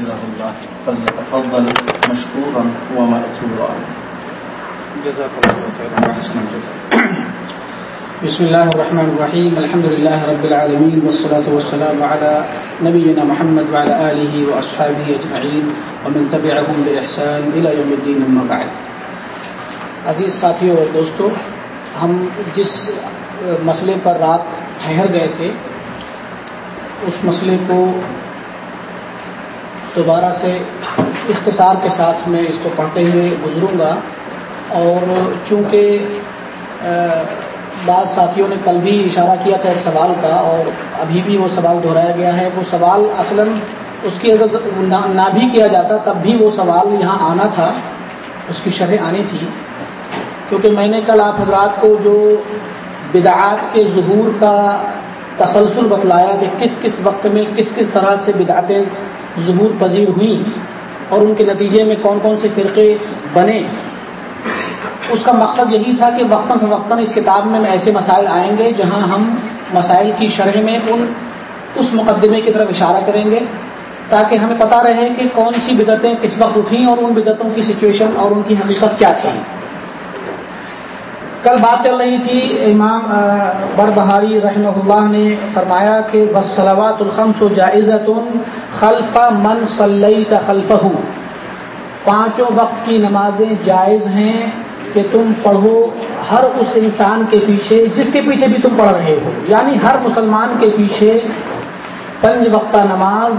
يستغفره الله فليتفضل مشكورا ومأجورا جزاك الله خيرا وحسن الجزاء بسم الله الرحمن الرحيم الحمد لله رب العالمين والصلاة والسلام على نبينا محمد وعلى آله وأصحابه أجمعين ومن تبعهم بإحسان إلى يوم الدين أما بعد. عزیز ساتھیوں اور دوستو ہم جس مسئلے پر رات ٹھہر گئے تھے اس مسئلے کو دوبارہ سے اختصار کے ساتھ میں اس کو پڑھتے ہوئے گزروں گا اور چونکہ بعض ساتھیوں نے کل بھی اشارہ کیا تھا ایک سوال کا اور ابھی بھی وہ سوال دہرایا گیا ہے، وہ سوال اصلا اس کی اگر نہ بھی کیا جاتا تب بھی وہ سوال یہاں آنا تھا، اس کی شرح آنی تھی۔ کیونکہ میں نے کل آپ حضرات کو جو بدعات کے ظہور کا تسلسل بتلایا کہ کس کس وقت میں کس کس طرح سے بدعتیں ظہور پذیر ہوئیں اور ان کے نتیجے میں کون کون سے فرقے بنے؟ اس کا مقصد یہی تھا کہ وقتاً فوقتاً اس کتاب میں ایسے مسائل آئیں گے جہاں ہم مسائل کی شرح میں ان، اس مقدمے کی طرف اشارہ کریں گے تاکہ ہمیں پتہ رہے کہ کون سی بدتیں کس وقت اٹھیں اور ان بدتوں کی سچویشن اور ان کی حقیقت کیا تھی۔ کل بات چل رہی تھی، امام بر بہاری رحمہ اللہ نے فرمایا کہ بس سلوات الخمس و جائزت خلف من صلی خلف پانچوں وقت کی نمازیں جائز ہیں کہ تم پڑھو ہر اس انسان کے پیچھے، جس کے پیچھے بھی تم پڑھ رہے ہو۔ یعنی ہر مسلمان کے پیچھے پنج وقتہ نماز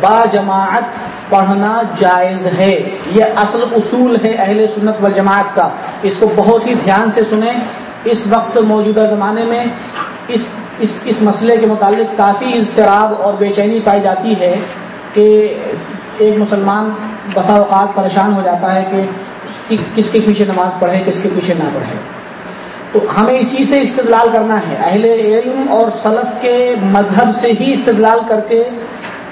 با جماعت پڑھنا جائز ہے، یہ اصل اصول ہے اہل سنت و جماعت کا۔ اس کو بہت ہی دھیان سے سنیں۔ اس وقت موجودہ زمانے میں اس اس اس مسئلے کے متعلق کافی اضطراب اور بے چینی پائی جاتی ہے کہ ایک مسلمان بسا اوقات پریشان ہو جاتا ہے کہ کس کے پیچھے نماز پڑھے، کس کے پیچھے نہ پڑھے۔ تو ہمیں اسی سے استدلال کرنا ہے۔ اہل علم اور سلف کے مذہب سے ہی استدلال کر کے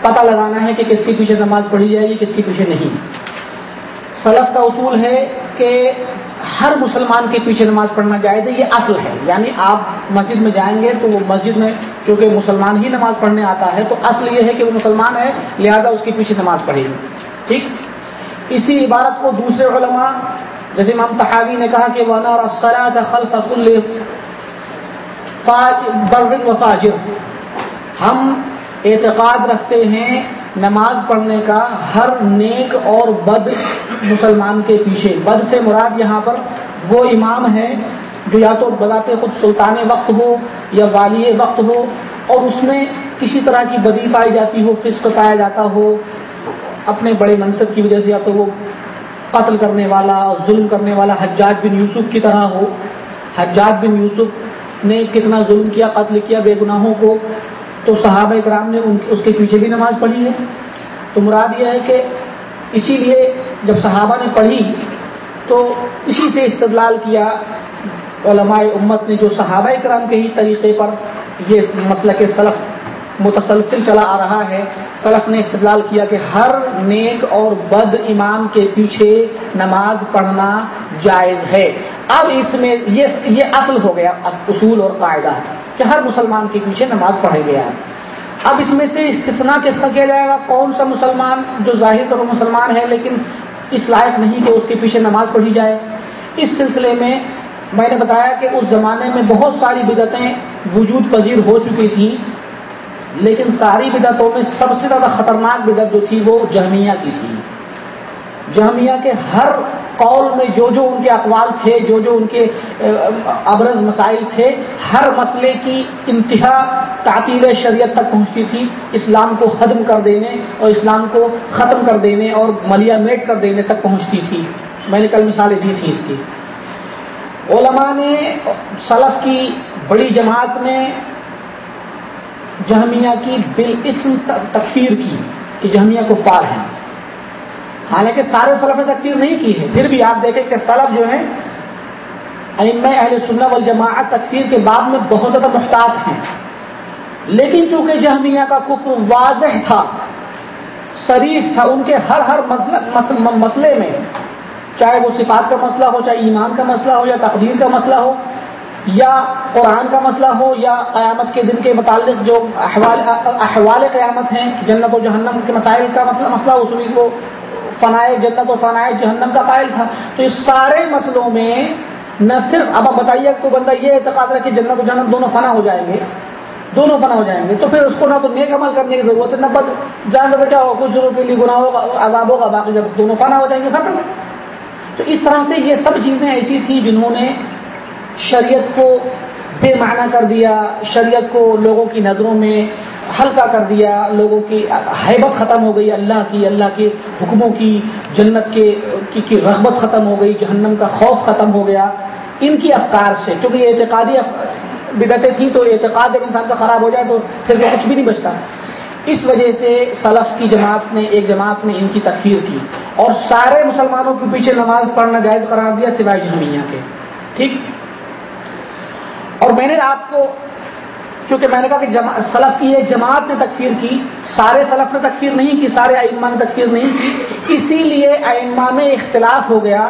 پتہ لگانا ہے کہ کس کے پیچھے نماز پڑھی جائے گی، کس کے پیچھے نہیں۔ سلف کا اصول ہے کہ ہر مسلمان کے پیچھے نماز پڑھنا جائز ہے، یہ اصل ہے۔ یعنی آپ مسجد میں جائیں گے تو وہ مسجد میں کیونکہ مسلمان ہی نماز پڑھنے آتا ہے، تو اصل یہ ہے کہ وہ مسلمان ہے، لہذا اس کے پیچھے نماز پڑھے گی۔ ٹھیک؟ اسی عبارت کو دوسرے علماء، جیسے امام تحاوی نے کہا کہ و فاجر ہم اعتقاد رکھتے ہیں نماز پڑھنے کا ہر نیک اور بد مسلمان کے پیچھے۔ بد سے مراد یہاں پر وہ امام ہے جو یا تو بذات خود سلطان وقت ہو یا والی وقت ہو اور اس میں کسی طرح کی بدی پائی جاتی ہو، فسق پایا جاتا ہو، اپنے بڑے منصب کی وجہ سے یا تو وہ قتل کرنے والا، ظلم کرنے والا حجاج بن یوسف کی طرح ہو۔ حجاج بن یوسف نے کتنا ظلم کیا، قتل کیا، بے گناہوں کو تو صحابہ اکرام نے اس کے پیچھے بھی نماز پڑھی ہے۔ تو مراد یہ ہے کہ اسی لیے جب صحابہ نے پڑھی تو اسی سے استدلال کیا۔ علماء امت نے جو صحابہ اکرام کے ہی طریقے پر یہ مسئلہ کے سلف متسلسل چلا آ رہا ہے، سلف نے استدلال کیا کہ ہر نیک اور بد امام کے پیچھے نماز پڑھنا جائز ہے۔ اب اس میں یہ یہ اصل ہو گیا اصول اور قاعدہ۔ کہ ہر مسلمان کے پیچھے نماز پڑھے گیا ہے۔ اب اس میں سے استثنا کس کا کیا جائے گا؟ کون سا مسلمان جو ظاہر طور مسلمان ہے لیکن اس لائق نہیں کہ اس کے پیچھے نماز پڑھی جائے؟ اس سلسلے میں میں نے بتایا کہ اس زمانے میں بہت ساری بدتیں وجود پذیر ہو چکی تھیں، لیکن ساری بدعتوں میں سب سے زیادہ خطرناک بدعت جو تھی وہ جہمیہ کی تھی۔ جہمیہ کے ہر قول میں جو جو ان کے اقوال تھے، جو جو ان کے ابرز مسائل تھے، ہر مسئلے کی انتہا تعطیل شریعت تک پہنچتی تھی، اسلام کو ختم کر دینے اور اسلام کو ختم کر دینے اور ملیا میٹ کر دینے تک پہنچتی تھی۔ میں نے کل مثالیں دی تھی اس کی۔ علماء نے، سلف کی بڑی جماعت میں جہمیہ کی بالاسم تکفیر کی کہ جہمیہ کو فار ہیں۔ حالانکہ سارے سلف نے تکفیر نہیں کی ہے۔ پھر بھی آپ دیکھیں کہ سلف جو ہیں ام اہل سنہ والجماعت تکفیر کے بعد میں بہت زیادہ محتاط ہیں۔ لیکن چونکہ جہمیہ کا کفر واضح تھا، شریف تھا، ان کے ہر ہر مسئلے میں، چاہے وہ صفات کا مسئلہ ہو، چاہے ایمان کا مسئلہ ہو، یا تقدیر کا مسئلہ ہو، یا قرآن کا مسئلہ ہو، یا قیامت کے دن کے متعلق جو احوال احوال قیامت ہیں، جنت و جہنم کے مسائل کا مسئلہ اصولی کو فنائے جنت و فنائے جہنم کا قائل تھا۔ تو اس سارے مسئلوں میں نہ صرف اب آپ بتائیے کو بندہ یہ اعتقاد رہا کہ جنت و جہنم دونوں فنا ہو جائیں گے، دونوں فنا ہو جائیں گے، تو پھر اس کو نہ تو نیک عمل کرنے کی ضرورت ہے، نہ بد جان لگا کیا ہوگا، کچھ دنوں کے لیے گناہ ہوگا، عذاب ہوگا، باقی جب دونوں فنا ہو جائیں گے، ختم تو اس طرح سے یہ سب چیزیں ایسی تھیں جنہوں نے شریعت کو بے معنی کر دیا، شریعت کو لوگوں کی نظروں میں ہلکا کر دیا لوگوں کی حیبت ختم ہو گئی اللہ کی اللہ کے حکموں کی جنت کے کی, کی رغبت ختم ہو گئی جہنم کا خوف ختم ہو گیا۔ ان کی افکار سے کیونکہ یہ اعتقادی بدتیں تھیں تو اعتقاد جب انسان کا خراب ہو جائے تو پھر وہ کچھ بھی نہیں بچتا۔ اس وجہ سے سلف کی جماعت نے ایک جماعت نے ان کی تکفیر کی۔ اور سارے مسلمانوں کے پیچھے نماز پڑھنا جائز قرار دیا سوائے جہمیہ کے۔ ٹھیک؟ اور میں نے آپ کو کیونکہ میں نے کہا کہ سلف کی ایک جماعت نے تکفیر کی، سارے سلف نے تکفیر نہیں کی، سارے ائمہ نے تکفیر نہیں کی۔ اسی لیے ائمہ میں اختلاف ہو گیا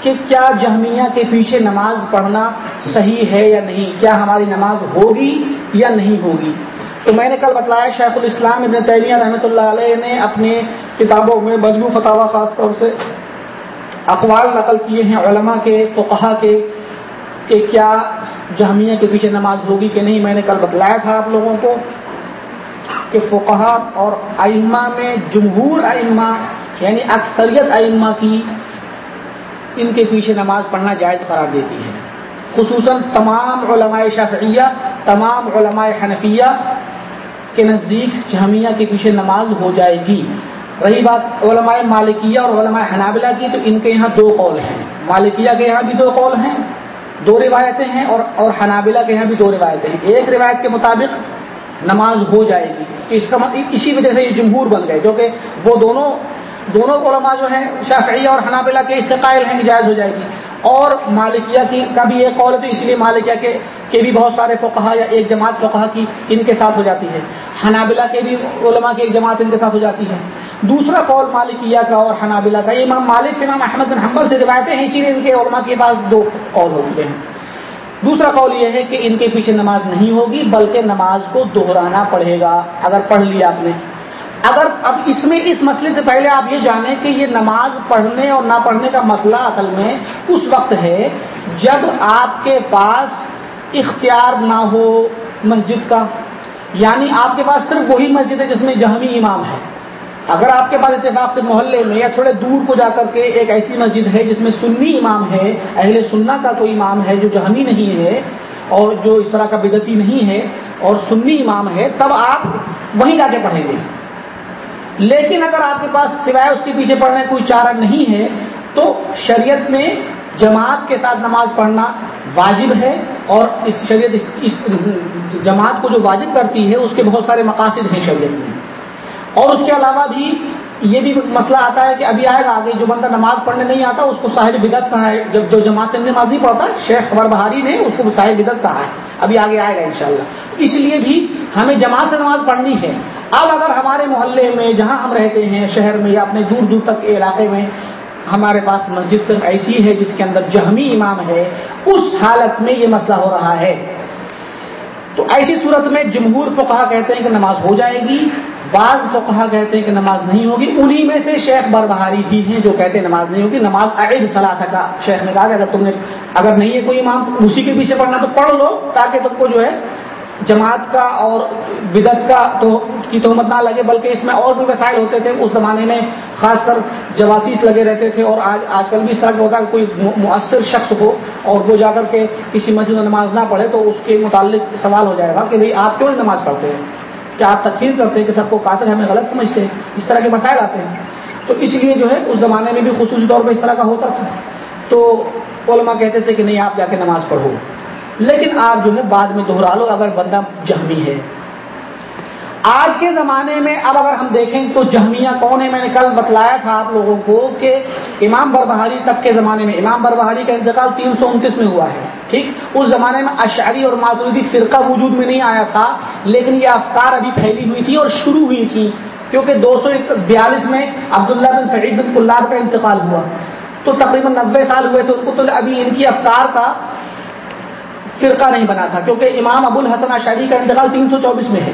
کہ کیا جہمیہ کے پیچھے نماز پڑھنا صحیح ہے یا نہیں، کیا ہماری نماز ہوگی یا نہیں ہوگی۔ تو میں نے کل بتلایا، شیخ الاسلام ابن تیمیہ رحمۃ اللہ علیہ نے اپنے کتابوں میں مجموع فتح خاص طور سے اقوال نقل کیے ہیں علماء کے، فقہا کے، کہ کیا جہمیہ کے پیچھے نماز ہوگی کہ نہیں؟ میں نے کل بتلایا تھا آپ لوگوں کو کہ فقہا اور ائمہ میں جمہور ائمہ یعنی اکثریت ائمہ کی ان کے پیچھے نماز پڑھنا جائز قرار دیتی ہے۔ خصوصاً تمام علماء شافعیہ، تمام علماء حنفیہ کے نزدیک جہمیہ کے پیچھے نماز ہو جائے گی۔ رہی بات علماء مالکیہ اور علماء حنابلہ کی، تو ان کے یہاں دو قول ہیں۔ مالکیہ کے یہاں بھی دو قول ہیں۔ دو روایتیں ہیں اور اور حنابلہ کے یہاں بھی دو روایتیں ہیں۔ ایک روایت کے مطابق نماز ہو جائے گی۔ اس کا اسی وجہ سے یہ جمہور بن گئے جو کہ وہ دونوں دونوں علماء جو ہیں شافعی اور حنابلہ کے اس سے قائل ہیں کہ جائز ہو جائے گی۔ اور مالکیہ کی کا بھی ایک قول ہے تو اس لیے مالکیہ کے کے بھی بہت سارے فقہا یا ایک جماعت فقہا کی ان کے ساتھ ہو جاتی ہے۔ حنابلہ کے بھی علماء کی ایک جماعت ان کے ساتھ ہو جاتی ہے۔ دوسرا قول مالکیہ کا اور حنابلہ کا، یہ امام مالک سے، امام احمد بن حمبل سے روایتیں ہیں، اسی لیے ان کے علماء کے پاس دو قول ہو چکے ہیں۔ دوسرا قول یہ ہے کہ ان کے پیچھے نماز نہیں ہوگی، بلکہ نماز کو دہرانا پڑے گا۔ اگر پڑھ لیا آپ نے۔ اگر اب اس میں اس مسئلے سے پہلے آپ یہ جانیں کہ یہ نماز پڑھنے اور نہ پڑھنے کا مسئلہ اصل میں اس وقت ہے جب آپ کے پاس اختیار نہ ہو مسجد کا۔ یعنی آپ کے پاس صرف وہی مسجد ہے جس میں جہمی امام ہے۔ اگر آپ کے پاس اتفاق سے محلے میں یا تھوڑے دور کو جا کر کے ایک ایسی مسجد ہے جس میں سنی امام ہے، اہل سننا کا کوئی امام ہے جو جہمی نہیں ہے اور جو اس طرح کا بدتی نہیں ہے اور سنی امام ہے، تب آپ وہیں جا کے پڑھیں گے۔ لیکن اگر آپ کے پاس سوائے اس کے پیچھے پڑھنے کوئی چارہ نہیں ہے، تو شریعت میں جماعت کے ساتھ نماز پڑھنا واجب ہے اور اس شریعت، اس اس جماعت کو جو واجب کرتی ہے، اس کے بہت سارے مقاصد ہیں شریعت میں۔ اور اس کے علاوہ بھی یہ بھی مسئلہ آتا ہے کہ ابھی آئے گا، آگے جو بندہ نماز پڑھنے نہیں آتا، اس کو صاحب بدت کہا ہے۔ جب جو جماعت سے نماز نہیں پڑھتا، شیخ خبر بہاری نے اس کو صاحب بدت کہا ہے۔ ابھی آگے آئے گا انشاءاللہ۔ اس لیے بھی ہمیں جماعت سے نماز پڑھنی ہے۔ اب اگر ہمارے محلے میں جہاں ہم رہتے ہیں، شہر میں یا اپنے دور دور تک کے علاقے میں، ہمارے پاس مسجد صرف ایسی ہے جس کے اندر جہمی امام ہے، اس حالت میں یہ مسئلہ ہو رہا ہے۔ تو ایسی صورت میں جمہور فقہ کہتے ہیں کہ نماز ہو جائے گی، بعض فقہ کہتے ہیں کہ نماز نہیں ہوگی۔ انہی میں سے شیخ بر بہاری بھی ہیں جو کہتے ہیں نماز نہیں ہوگی۔ نماز عید صلاح کا شیخ نے کہا کہ اگر تم نے، اگر نہیں ہے کوئی امام، اسی کے پیچھے پڑھنا تو پڑھ لو، تاکہ تم کو جو ہے جماعت کا اور بدت کا تو کی تہمت نہ لگے، بلکہ اس میں اور بھی وسائل ہوتے تھے۔ اس زمانے میں خاص کر جواسیس لگے رہتے تھے اور آج آج کل بھی اس طرح کا ہوتا ہے کوئی مؤثر شخص ہو اور وہ جا کر کے کسی مسجد میں نماز نہ پڑھے تو اس کے متعلق سوال ہو جائے گا کہ بھائی آپ کیوں نماز پڑھتے؟ ہیں کیا آپ تقسیم کرتے ہیں کہ سب کو قاتل ہمیں غلط سمجھتے ہیں؟ اس طرح کے مسائل آتے ہیں۔ تو اس لیے جو ہے اس زمانے میں بھی خصوصی طور پہ اس طرح کا ہوتا تھا۔ تو علماء کہتے تھے کہ نہیں، آپ جا کے نماز پڑھو۔ لیکن آپ جو ہے بعد میں دوہرا لو، اگر بندہ جہمی ہے۔ آج کے زمانے میں اب اگر ہم دیکھیں تو جہمیہ کون ہے؟ میں نے کل بتلایا تھا آپ لوگوں کو کہ امام بربہاری تک کے زمانے میں، امام بربہاری کا انتقال تین سو انتیس میں ہوا ہے، ٹھیک؟ اس زمانے میں اشعری اور معذوری فرقہ وجود میں نہیں آیا تھا، لیکن یہ افکار ابھی پھیلی ہوئی تھی اور شروع ہوئی تھی، کیونکہ دو سو بیالیس میں عبداللہ بن سعید بن کلاب کا انتقال ہوا۔ تو تقریباً نبے سال ہوئے تھے، ان کو تو ابھی ان کی افکار کا فرقہ نہیں بنا تھا، کیونکہ امام ابو الحسن اشاری کا انتقال تین سو چوبیس میں ہے۔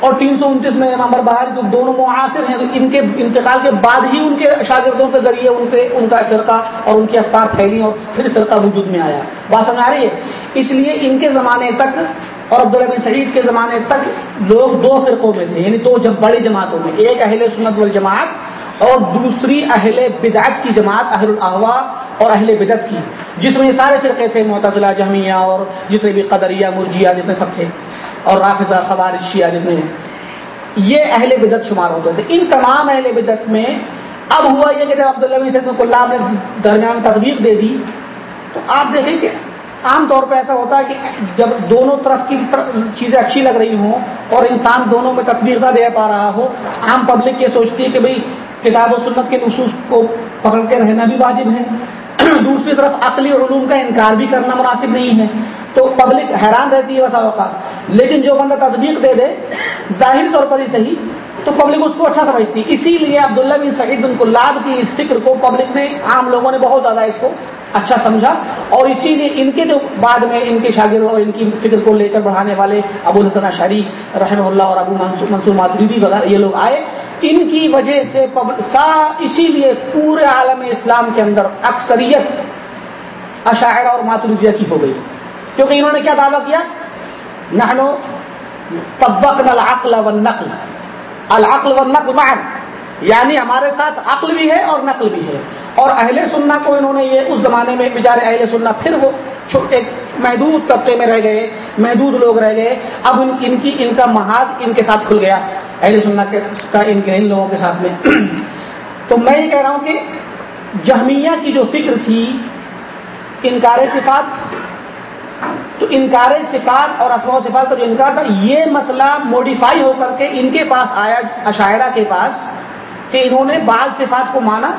اور تین سو انتیس میں امام بہار جو دونوں معاصر ہیں، ان کے انتقال کے بعد ہی ان کے شاگردوں کے ذریعے ان کے، ان کا فرقہ اور ان کی افطار پھیلی اور پھر فرقہ وجود میں آیا۔ بات سمجھ آ رہی ہے؟ اس لیے ان کے زمانے تک اور عبداللہ بن سعید کے زمانے تک لوگ دو فرقوں میں تھے یعنی دو جب بڑی جماعتوں میں، ایک اہل سنت والجماعت اور دوسری اہل بدعت کی جماعت اہل الاحوا اور اہل بدعت کی، جس میں یہ سارے فرقے تھے، معتزلہ، جہمیہ اور جتنے بھی قدریہ مرجیہ جتنے سب تھے، اور رافظہ شیعہ جتنے یہ اہل بدت شمار ہوتے تھے۔ ان تمام اہل بدت میں اب ہوا یہ کہ جب عبداللہ سید اللہ نے درمیان تدبیق دے دی، تو آپ دیکھیں کہ عام طور پہ ایسا ہوتا ہے کہ جب دونوں طرف کی چیزیں اچھی لگ رہی ہوں اور انسان دونوں میں تدبیر نہ دے پا رہا ہو، عام پبلک یہ سوچتی ہے کہ بھئی کتاب و سنت کے نصوص کو پکڑ کے رہنا بھی واجب ہے۔ دوسری طرف عقلی علوم کا انکار بھی کرنا مناسب نہیں ہے۔ تو پبلک حیران رہتی ہے ویسا اوقات لیکن جو بندہ تصدیق دے دے، ظاہر طور پر ہی صحیح، تو پبلک اس کو اچھا سمجھتی۔ اسی لیے عبداللہ بن سعید بن کلاب کی اس فکر کو پبلک نے، عام لوگوں نے بہت زیادہ اس کو اچھا سمجھا۔ اور اسی لیے ان کے جو بعد میں ان کے شاگرد اور ان کی فکر کو لے کر بڑھانے والے ابو الحسن شری رحمہ اللہ اور ابو منصور مادری وغیرہ، یہ لوگ آئے۔ ان کی وجہ سے سا اسی لیے پورے عالم اسلام کے اندر اکثریت اشاعرہ اور ماتریہ کی ہو گئی۔ کیونکہ انہوں نے کیا دعویٰ کیا؟ نہنو تبق العقل والنقل۔ العقل و نقل معن یعنی ہمارے ساتھ عقل بھی ہے اور نقل بھی ہے۔ اور اہل سننا کو انہوں نے یہ اس زمانے میں بیچارے اہل سننا پھر وہ ایک محدود طبقے میں رہ گئے، محدود لوگ رہ گئے۔ اب ان ان کی ان کا محاذ ان کے ساتھ کھل گیا، اہل سننا کا ان کے ان لوگوں کے ساتھ میں۔ تو میں یہ کہہ رہا ہوں کہ جہمیہ کی جو فکر تھی، انکار صفات، تو انکار صفات اور اسما صفات کا جو انکار تھا، یہ مسئلہ موڈیفائی ہو کر کے ان کے پاس آیا عشاعرہ کے پاس۔ کہ انہوں نے بعض صفات کو مانا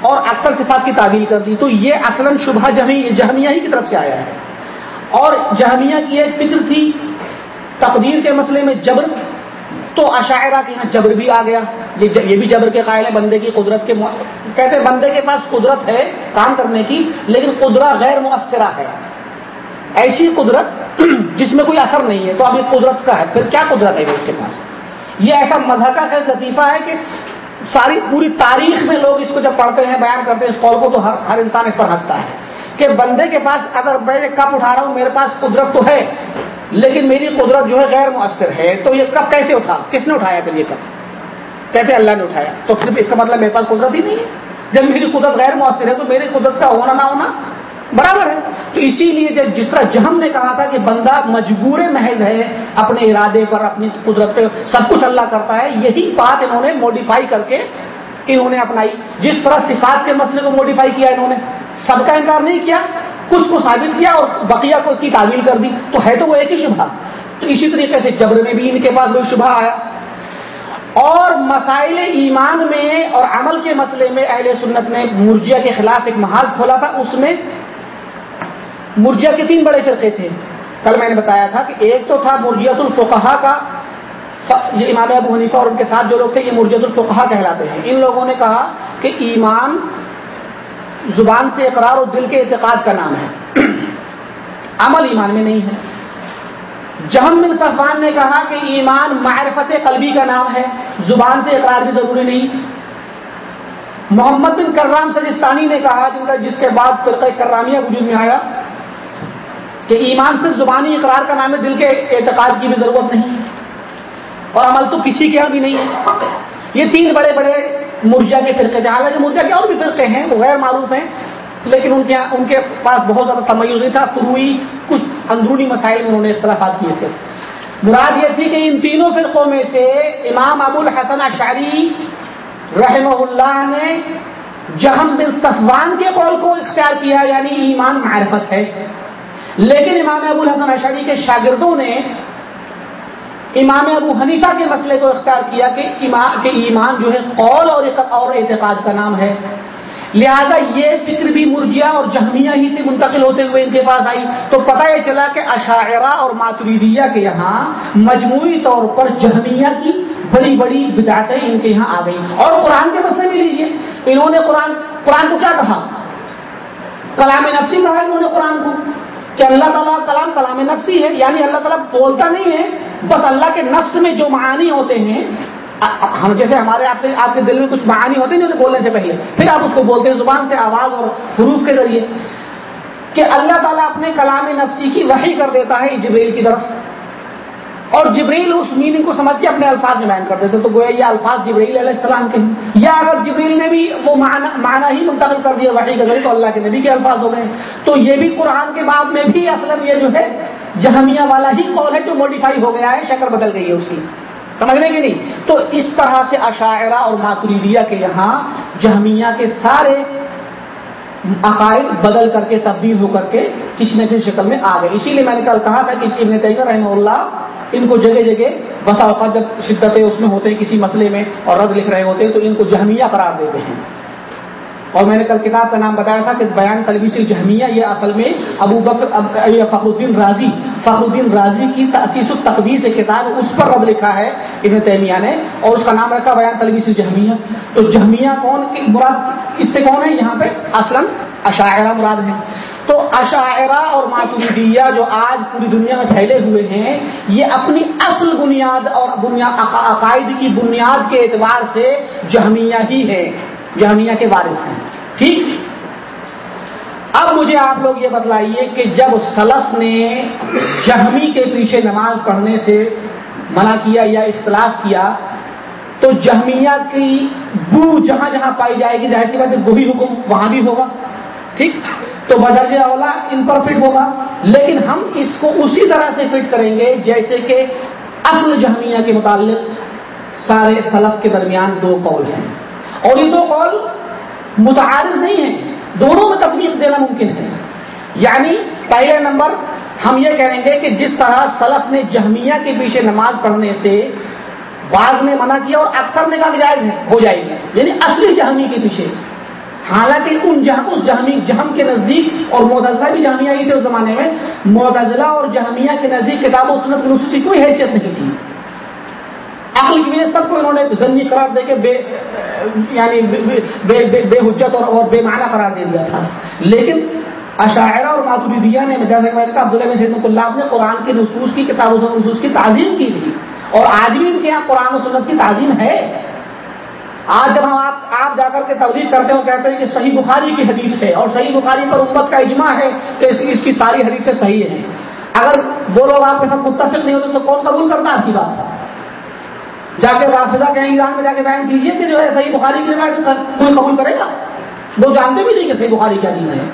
اور اکثر صفات کی تعبیر کر دی۔ تو یہ اصل شبہ جہمیہ ہی کی طرف سے آیا ہے۔ اور جہمیہ کی ایک فکر تھی تقدیر کے مسئلے میں جبر۔ تو عشاعرہ کے یہاں جبر بھی آ گیا۔ یہ بھی جبر کے قائل ہے بندے کی قدرت کے کہتے بندے کے پاس قدرت ہے کام کرنے کی، لیکن قدرت غیر مؤثرہ ہے۔ ایسی قدرت جس میں کوئی اثر نہیں ہے۔ تو اب یہ قدرت کا ہے۔ پھر کیا قدرت ہے اس کے پاس؟ یہ ایسا مذہب کا خیر لطیفہ ہے کہ ساری پوری تاریخ میں لوگ اس کو جب پڑھتے ہیں، بیان کرتے ہیں، اس قول کو تو ہر ہر انسان اس پر ہنستا ہے کہ بندے کے پاس اگر میں کپ اٹھا رہا ہوں، میرے پاس قدرت تو ہے، لیکن میری قدرت جو ہے غیر مؤثر ہے، تو یہ کپ کیسے اٹھا؟ کس نے اٹھایا پھر یہ کپ؟ کہتے اللہ نے اٹھایا۔ تو پھر اس کا مطلب میرے پاس قدرت ہی نہیں ہے۔ جب میری قدرت غیر مؤثر ہے تو میری قدرت کا ہونا نہ ہونا برابر ہے۔ تو اسی لیے جب جس طرح جہم نے کہا تھا کہ بندہ مجبور محض ہے، اپنے ارادے پر، اپنی قدرت پہ سب کچھ اللہ کرتا ہے، یہی بات انہوں نے موڈیفائی کر کے انہوں نے اپنائی۔ جس طرح صفات کے مسئلے کو موڈیفائی کیا انہوں نے۔ سب کا انکار نہیں کیا، کچھ کو ثابت کیا اور بقیہ کو کی تعمیل کر دی۔ تو ہے تو وہ ایک ہی شبہ۔ تو اسی طریقے سے جبر میں بھی ان کے پاس کوئی شبہ آیا۔ اور مسائل ایمان میں اور عمل کے مسئلے میں اہل سنت نے مرجیا کے خلاف ایک محاذ کھولا تھا۔ اس میں مرجیا کے تین بڑے فرقے تھے۔ کل میں نے بتایا تھا کہ ایک تو تھا مرجیت الفقہ کا یہ امام ابو حنیفہ اور ان کے ساتھ جو لوگ تھے، یہ مرجت الفقہ کہلاتے ہیں۔ ان لوگوں نے کہا کہ ایمان زبان سے اقرار اور دل کے اعتقاد کا نام ہے۔ عمل ایمان میں نہیں ہے۔ جہم بن صفان نے کہا کہ ایمان معرفت قلبی کا نام ہے، زبان سے اقرار بھی ضروری نہیں۔ محمد بن کرام سجستانی نے کہا جن کا جس کے بعد فرقہ کرامیہ وجود میں آیا کہ ایمان صرف زبانی اقرار کا نام ہے، دل کے اعتقاد کی بھی ضرورت نہیں۔ اور عمل تو کسی کے یہاں بھی نہیں۔ ہے یہ تین بڑے بڑے مرجا کے فرقے تھے حالانکہ مرجا کے اور بھی فرقے ہیں، وہ غیر معروف ہیں، لیکن ان کے ان کے پاس بہت زیادہ تمیز نہیں تھا، فروئی، کچھ اندرونی مسائل میں انہوں نے اختلافات کیے تھے۔ مراد یہ تھی کہ ان تینوں فرقوں میں سے امام ابو الحسن اشاری رحمہ اللہ نے جہم بن صفوان کے قول کو اختیار کیا یعنی ایمان معرفت ہے۔ لیکن امام ابو الحسن اشاری کے شاگردوں نے امام ابو حنیفہ کے مسئلے کو اختیار کیا کہ ایمان جو ہے قول اور اور اعتقاد کا نام ہے۔ لہذا یہ فکر بھی مرجیا اور جہمیہ ہی سے منتقل ہوتے ہوئے ان کے پاس آئی۔ تو پتہ یہ چلا کہ اشاعرہ اور ماتریدیہ کے یہاں مجموعی طور پر جہمیہ کی بڑی بڑی بدعتیں ان کے یہاں آ گئی اور قرآن کے مسئلے میں لیجیے انہوں نے قرآن قرآن کو کیا کہا؟ کلام نفسی کہا انہوں نے قرآن کو۔ کہ اللہ تعالیٰ کلام کلام نفسی ہے یعنی اللہ تعالیٰ بولتا نہیں ہے، بس اللہ کے نفس میں جو معانی ہوتے ہیں ہم جیسے ہمارے آپ کے آپ کے دل میں کچھ معانی ہوتے ہیں بولنے سے پہلے، پھر آپ اس کو بولتے ہیں زبان سے آواز اور حروف کے ذریعے، کہ اللہ تعالیٰ اپنے کلام نفسی کی وحی کر دیتا ہے جبریل کی طرف۔ اور جبریل اس میننگ کو سمجھ کے اپنے الفاظ میں بیان کر دیتے تو گویا یہ الفاظ جبریل علیہ السلام کے ہیں۔ یا اگر جبریل نے بھی وہ معنی ہی منتقل کر دیا، وحی کے ذریعے تو اللہ کے نبی کے الفاظ ہو گئے تو یہ بھی قرآن کے بعد میں بھی اصل یہ جو ہے، جہمیہ والا ہی کال ہے جو موڈیفائی ہو گیا ہے، شکل بدل گئی ہے اس کی۔ سمجھنے کی نہیں تو اس طرح سے عشاعرہ اور ماتریدیہ کے یہاں جہمیہ کے سارے عقائد بدل کر کے، تبدیل ہو کر کے کسی نہ کسی شکل میں آ گئے۔ اسی لیے میں نے کل کہا تھا کہ ابن تیمہ رحمہ اللہ ان کو جگہ جگہ بسا اوقات جب شدتیں اس میں ہوتے ہیں کسی مسئلے میں اور رد لکھ رہے ہوتے ہیں تو ان کو جہمیہ قرار دیتے ہیں۔ اور میں نے کل کتاب کا نام بتایا تھا کہ بیان تلویس جہمیہ یہ اصل میں ابو بکر فخر الدین راضی فخر الدین راضی کی تاسیس التقویز کتاب اس پر رد لکھا ہے، ابن تیمیہ نے، اور اس کا نام رکھا بیان تلویس جہمیہ تو جہمیہ کون مراد، اس سے کون ہے یہاں پہ؟ اصلا اشاعرہ مراد ہے۔ تو اشاعرہ اور ماتوریدیہ جو آج پوری دنیا میں پھیلے ہوئے ہیں، یہ اپنی اصل بنیاد اور عقائد کی بنیاد کے اعتبار سے جہمیہ ہی ہے۔ جہمیہ کے وارث ہیں۔ ٹھیک؟ اب مجھے آپ لوگ یہ بتلائیے کہ جب سلف نے جہمی کے پیچھے نماز پڑھنے سے منع کیا یا اختلاف کیا، تو جہمیہ کی بو جہاں جہاں پائی جائے گی، ظاہر سی بات وہی حکم وہاں بھی ہوگا، ٹھیک؟ تو بدرج اولا ان پر فٹ ہوگا، لیکن ہم اس کو اسی طرح سے فٹ کریں گے جیسے کہ اصل جہمیہ کے متعلق سارے سلف کے درمیان دو قول ہیں۔ اور یہ دو قول متعارف نہیں ہیں، دونوں میں تکلیف دینا ممکن ہے۔ یعنی پہلے نمبر ہم یہ کہیں گے کہ جس طرح سلف نے جہمیہ کے پیچھے نماز پڑھنے سے بعض نے منع کیا اور اکثر نے کہا جائز ہے ہو جائے گی۔ یعنی اصلی جہمی کے پیچھے۔ حالانکہ ان جہاں اس جہمی، جہم کے نزدیک اور متضلہ بھی جامعہ آئی تھے اس زمانے میں متضلہ اور جہمیہ کے نزدیک کتاب و سنت کی کوئی حیثیت نہیں تھی۔ عقل کی وجہ سب کو انہوں نے ضنی قرار دے کے بے یعنی بے, بے, بے حجت اور اور بے معنی قرار دے دیا تھا۔ لیکن عشاعرہ اور ماتوریدیہ نے جیسا کہ میں نے کہا عبداللہ سید اللہ نے قرآن کے نصوص کی کتاب و نصوص کی تعظیم کی تھی۔ اور آج بھی ان کے یہاں قرآن و سنت کی تعظیم ہے۔ آج جب ہم آپ آپ جا کر کے تبدیل کرتے ہو کہتے ہیں کہ صحیح بخاری کی حدیث ہے اور صحیح بخاری پر امت کا اجماع ہے کہ اس کی اس کی ساری حدیثیں صحیح ہیں۔ اگر وہ لوگ آپ کے ساتھ متفق نہیں ہوتے تو کون قبول کرتا آپ کی بات؟ جا کے رافظہ کہیں ایران میں جا کے بیان کیجیے کہ جو ہے صحیح بخاری کی روایت کوئی قبول کرے گا؟ وہ جانتے بھی نہیں کہ صحیح بخاری کیا چیز ہے۔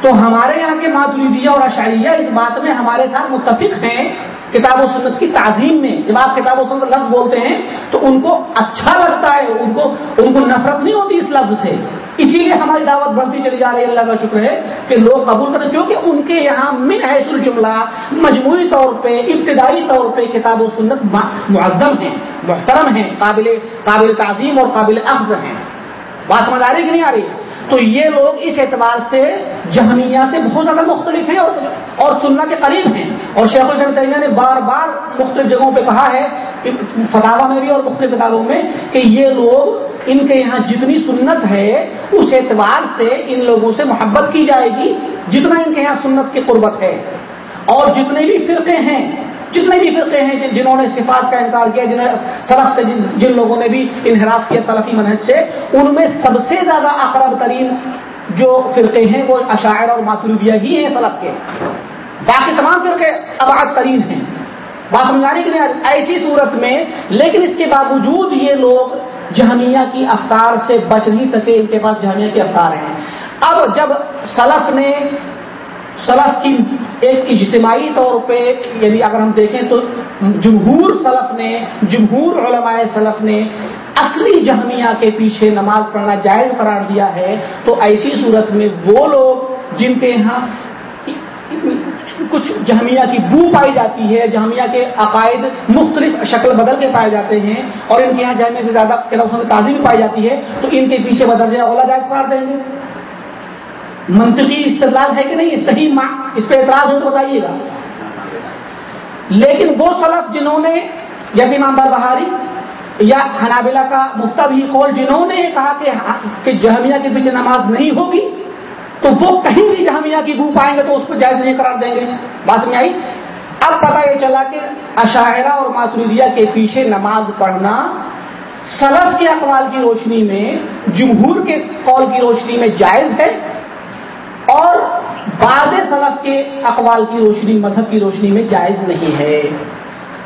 تو ہمارے یہاں کے ماتوریدیہ اور اشاریہ اس بات میں ہمارے ساتھ متفق ہیں۔ کتاب و سنت کی تعظیم میں جب آپ کتاب و سنت لفظ بولتے ہیں تو ان کو اچھا لگتا ہے، ان کو ان کو نفرت نہیں ہوتی اس لفظ سے۔ اسی لیے ہماری دعوت بڑھتی چلی جا رہی ہے، اللہ کا شکر ہے کہ لوگ قبول کریں کیونکہ ان کے یہاں من حیث الجملہ مجموعی طور پہ، ابتدائی طور پہ کتاب و سنت معظم ہیں، محترم ہیں، قابل قابل تعظیم اور قابل اخذ ہیں۔ بات سمجھ آ رہی کہ نہیں آ رہی؟ ہے تو یہ لوگ اس اعتبار سے جہمیہ سے بہت زیادہ مختلف ہیں اور اور سننا کے قریب ہیں۔ اور شیخ الشم تیمیہ نے بار بار مختلف جگہوں پہ کہا ہے فتح میں بھی اور مختلف کتابوں میں کہ یہ لوگ ان کے یہاں جتنی سنت ہے، اس اعتبار سے ان لوگوں سے محبت کی جائے گی، جتنا ان کے یہاں سنت کی قربت ہے۔ اور جتنے بھی فرقے ہیں جتنے بھی فرقے ہیں جنہوں نے صفات کا انکار کیا، جنہوں نے سلف سے جن جن لوگوں نے بھی انحراف کیا سلفی منہج سے، ان میں سب سے زیادہ اقرب ترین جو فرقے ہیں وہ اشاعر اور ماتوریدیہ ہی ہیں سلف کے۔ باقی تمام فرقے ابعد ترین ہیں۔ بات سمجھانے کے لیے ایسی صورت میں، لیکن اس کے باوجود یہ لوگ جہمیہ کی افطار سے بچ نہیں سکے، ان کے پاس جہمیہ کی افطار ہیں اب جب سلف نے سلف کی ایک اجتماعی طور پہ یعنی اگر ہم دیکھیں تو جمہور سلف نے، جمہور علماء سلف نے اصلی جہمیہ کے پیچھے نماز پڑھنا جائز قرار دیا ہے۔ تو ایسی صورت میں وہ لوگ جن کے یہاں کچھ جہمیہ کی بو پائی جاتی ہے، جہمیہ کے عقائد مختلف شکل بدل کے پائے جاتے ہیں اور ان کے یہاں جہمیہ سے زیادہ تازی بھی پائی جاتی ہے، تو ان کے پیچھے بدرجہ اولا جائز قرار دیں گے۔ منطقی استدلال ہے کہ نہیں؟ صحیح ماں اس پہ اعتراض ہو تو بتائیے گا۔ لیکن وہ سلف جنہوں نے، جیسے امام بار بہاری یا حنابلہ کا مفتا بھی قول جنہوں نے کہا ہاں، کہ جہمیہ کے پیچھے نماز نہیں ہوگی، تو وہ کہیں بھی جہمیہ کی بو پائیں گے تو اس کو جائز نہیں قرار دیں گے۔ بات میں آئی؟ اب پتا یہ چلا کہ عشاعرہ اور ماتریدیا کے پیچھے نماز پڑھنا سلف کے اقوال کی روشنی میں، جمہور کے قول کی روشنی میں جائز ہے۔ اور بعض سلف کے اقوال کی روشنی، مذہب کی روشنی میں جائز نہیں ہے۔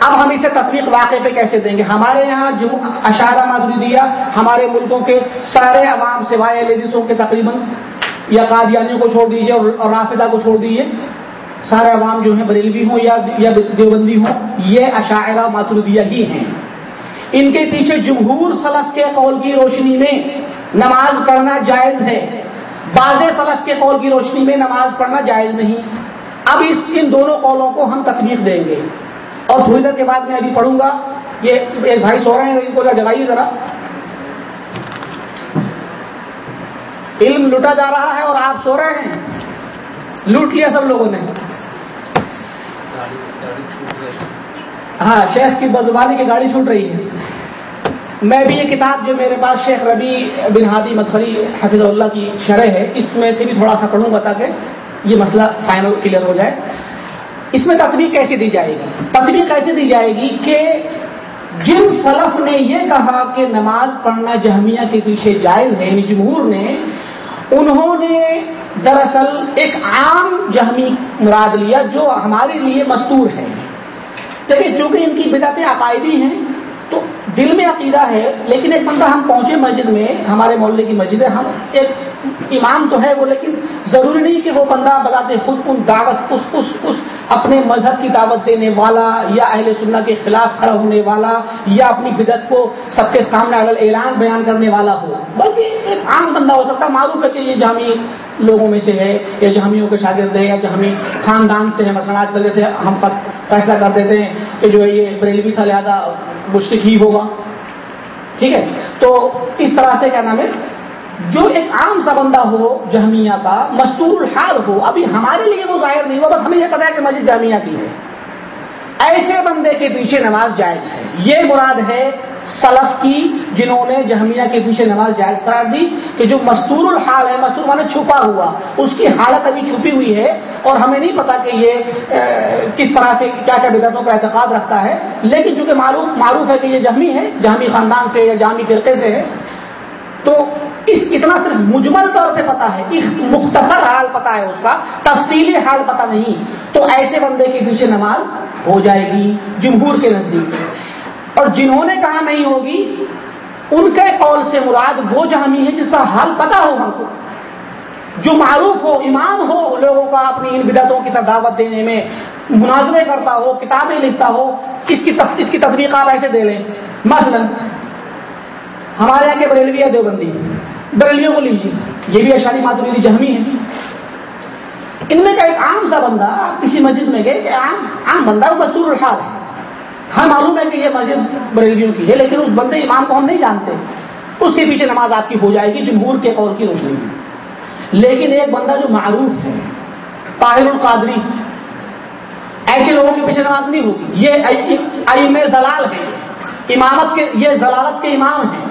اب ہم اسے تفریق واقع پہ کیسے دیں گے؟ ہمارے یہاں جو اشارہ مادری ہمارے ملکوں کے سارے عوام سوائے لیڈیزوں کے تقریباً یا قادیانیوں کو چھوڑ دیجیے اور رافدہ کو چھوڑ دیجیے سارے عوام جو ہیں بریلوی ہوں یا دیوبندی ہوں، یہ اشاعرہ ماتردیہ ہی ہیں۔ ان کے پیچھے جمہور سلف کے قول کی روشنی میں نماز پڑھنا جائز ہے۔ بعض سلف کے قول کی روشنی میں نماز پڑھنا جائز نہیں۔ اب اس، ان دونوں قولوں کو ہم تکلیف دیں گے۔ اور تھوڑی دیر کے بعد میں ابھی پڑھوں گا۔ یہ ایک بھائی سو رہے ہیں، ان کو جگائیے ذرا۔ علم لوٹا جا رہا ہے اور آپ سو رہے ہیں۔ لوٹ لیا سب لوگوں نے۔ ہاں شیخ کی بزبانی کی گاڑی چھوٹ رہی ہے۔ میں بھی یہ کتاب جو میرے پاس شیخ ربی بن ہادی متفری حفظ اللہ کی شرح ہے، اس میں سے بھی تھوڑا سا پڑھوں گا تاکہ یہ مسئلہ فائنل کلیئر ہو جائے۔ اس میں تصویر کیسے دی جائے گی؟ تصویر کیسے دی جائے گی کہ جن سلف نے یہ کہا کہ نماز پڑھنا جہمیہ کے پیچھے جائز ہے یعنی جمہور نے، انہوں نے دراصل ایک عام جہمی مراد لیا جو ہمارے لیے مستور ہے۔ دیکھیے چونکہ ان کی بدعتیں عقائدی ہیں تو دل میں عقیدہ ہے، لیکن ایک بندہ ہم پہنچے مسجد میں، ہمارے محلے کی مسجد ہے، ہم ایک امام تو ہے وہ، لیکن ضروری نہیں کہ وہ بندہ بلاتے خود ان دعوت اس اس اس اپنے مذہب کی دعوت دینے والا یا اہل سننا کے خلاف کھڑا ہونے والا یا اپنی بدت کو سب کے سامنے اعلان بیان کرنے والا ہو۔ بلکہ ایک عام بندہ ہو سکتا معروف ہے کہ یہ جامع لوگوں میں سے ہے، یا جامعوں کے شاگرد ہیں، یا جامع خاندان سے ہے مثلاً آج کل جیسے ہم فیصلہ کر دیتے ہیں کہ جو ہے یہ بریلوی تھا، لہٰذا مشرق ہی ہوگا ٹھیک ہے؟ تو اس طرح سے کیا نام ہے؟ جو ایک عام سا بندہ ہو، جہمیہ کا مستور حال ہو، ابھی ہمارے لیے وہ ظاہر نہیں ہوا، بس ہمیں یہ پتا ہے کہ مسجد جامعہ کی ہے۔ ایسے بندے کے پیچھے نماز جائز ہے۔ یہ مراد ہے سلف کی، جنہوں نے جہمیہ کے پیچھے نماز جائز قرار دی کہ جو مستور الحال ہے، مستور مانے چھپا ہوا، اس کی حالت ابھی چھپی ہوئی ہے اور ہمیں نہیں پتا کہ یہ کس طرح سے کیا کیا بدعتوں کا اعتقاد رکھتا ہے۔ لیکن چونکہ معروف معروف ہے کہ یہ جہمی ہے، جہمی خاندان سے یا جہمی فرقے سے ہے، تو اس اتنا صرف مجمل طور پہ پتا ہے، اس مختصر حال پتا ہے اس کا، تفصیلی حال پتا نہیں۔ تو ایسے بندے کے پیچھے نماز ہو جائے گی جمہور کے نزدیک۔ اور جنہوں نے کہا نہیں ہوگی، ان کے قول سے مراد وہ جہمی ہے جس کا حال پتا ہو ہم کو۔ جو معروف ہو، امام ہو لوگوں کا اپنی ان بدعتوں کی دعوت دینے میں مناظرے کرتا ہو، کتابیں لکھتا ہو، اس کی اس کی تصویر آپ ایسے دے لیں۔ مثلا، ہمارے یہاں کے بریلوی ہے دیوبندی بریلیوں کو لیجیے یہ بھی اشاری ماتوری جہمی ہے ان میں کا ایک عام سا بندہ کسی مسجد میں گئے کہ عام عام بندہ وہ مستور الحال ہے۔ ہم معلوم ہے کہ یہ مسجد بریلیوں کی ہے، لیکن اس بندے امام کو ہم نہیں جانتے۔ اس کے پیچھے نماز آپ کی ہو جائے گی، جمہور کے قول کی روشنی میں۔ لیکن ایک بندہ جو معروف ہے، طاہر القادری، ایسے لوگوں کے پیچھے نماز نہیں ہوگی۔ یہ علم زلال ہے امامت کے، یہ ضلالت کے امام ہیں۔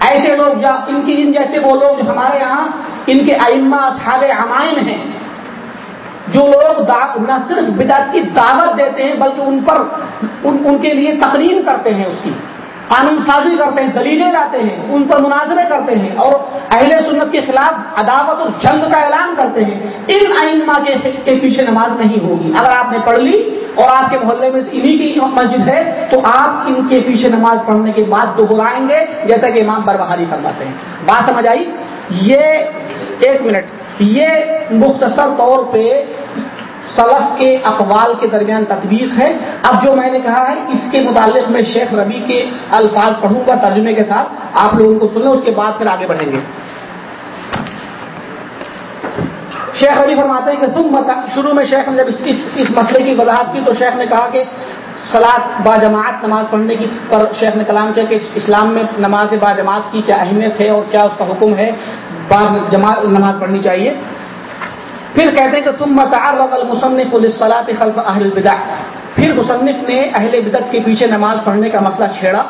ایسے لوگ ان کی، ان جیسے وہ لوگ جو ہمارے یہاں، ان کے ائمہ اصحاب عمائم ہیں۔ جو لوگ نہ صرف بدعت کی دعوت دیتے ہیں بلکہ ان پر ان, ان کے لیے تقریر کرتے ہیں اس کی قانون سازی کرتے ہیں دلیلیں لاتے ہیں ان پر مناظرے کرتے ہیں اور اہل سنت کے خلاف عداوت اور جنگ کا اعلان کرتے ہیں ان ائمہ کے پیچھے نماز نہیں ہوگی اگر آپ نے پڑھ لی اور آپ کے محلے میں انہی کی مسجد ہے تو آپ ان کے پیچھے نماز پڑھنے کے بعد دوہرائیں گے جیسا کہ امام بربہاری فرماتے ہیں بات سمجھ آئی؟ یہ ایک منٹ یہ مختصر طور پہ سلف کے اقوال کے درمیان تطبیق ہے۔ اب جو میں نے کہا ہے اس کے متعلق میں شیخ ربی کے الفاظ پڑھوں گا ترجمے کے ساتھ۔ آپ لوگوں کو سنیں اس کے بعد پھر آگے بڑھیں گے۔ شیخ علی فرماتے ہیں کہ تم شروع میں شیخ نے جب اس, اس مسئلے کی وضاحت کی تو شیخ نے کہا کہ سلاد با جماعت نماز پڑھنے کی پر شیخ نے کلام کیا کہ اسلام میں نماز با جماعت کی کیا اہمیت ہے اور کیا اس کا حکم ہے؟ بعد جماعت نماز پڑھنی چاہیے۔ پھر کہتے ہیں کہ تم متعرض المصنف الصلاۃ خلف اہل البدع۔ پھر مصنف نے اہل بدت کے پیچھے نماز پڑھنے کا مسئلہ چھیڑا۔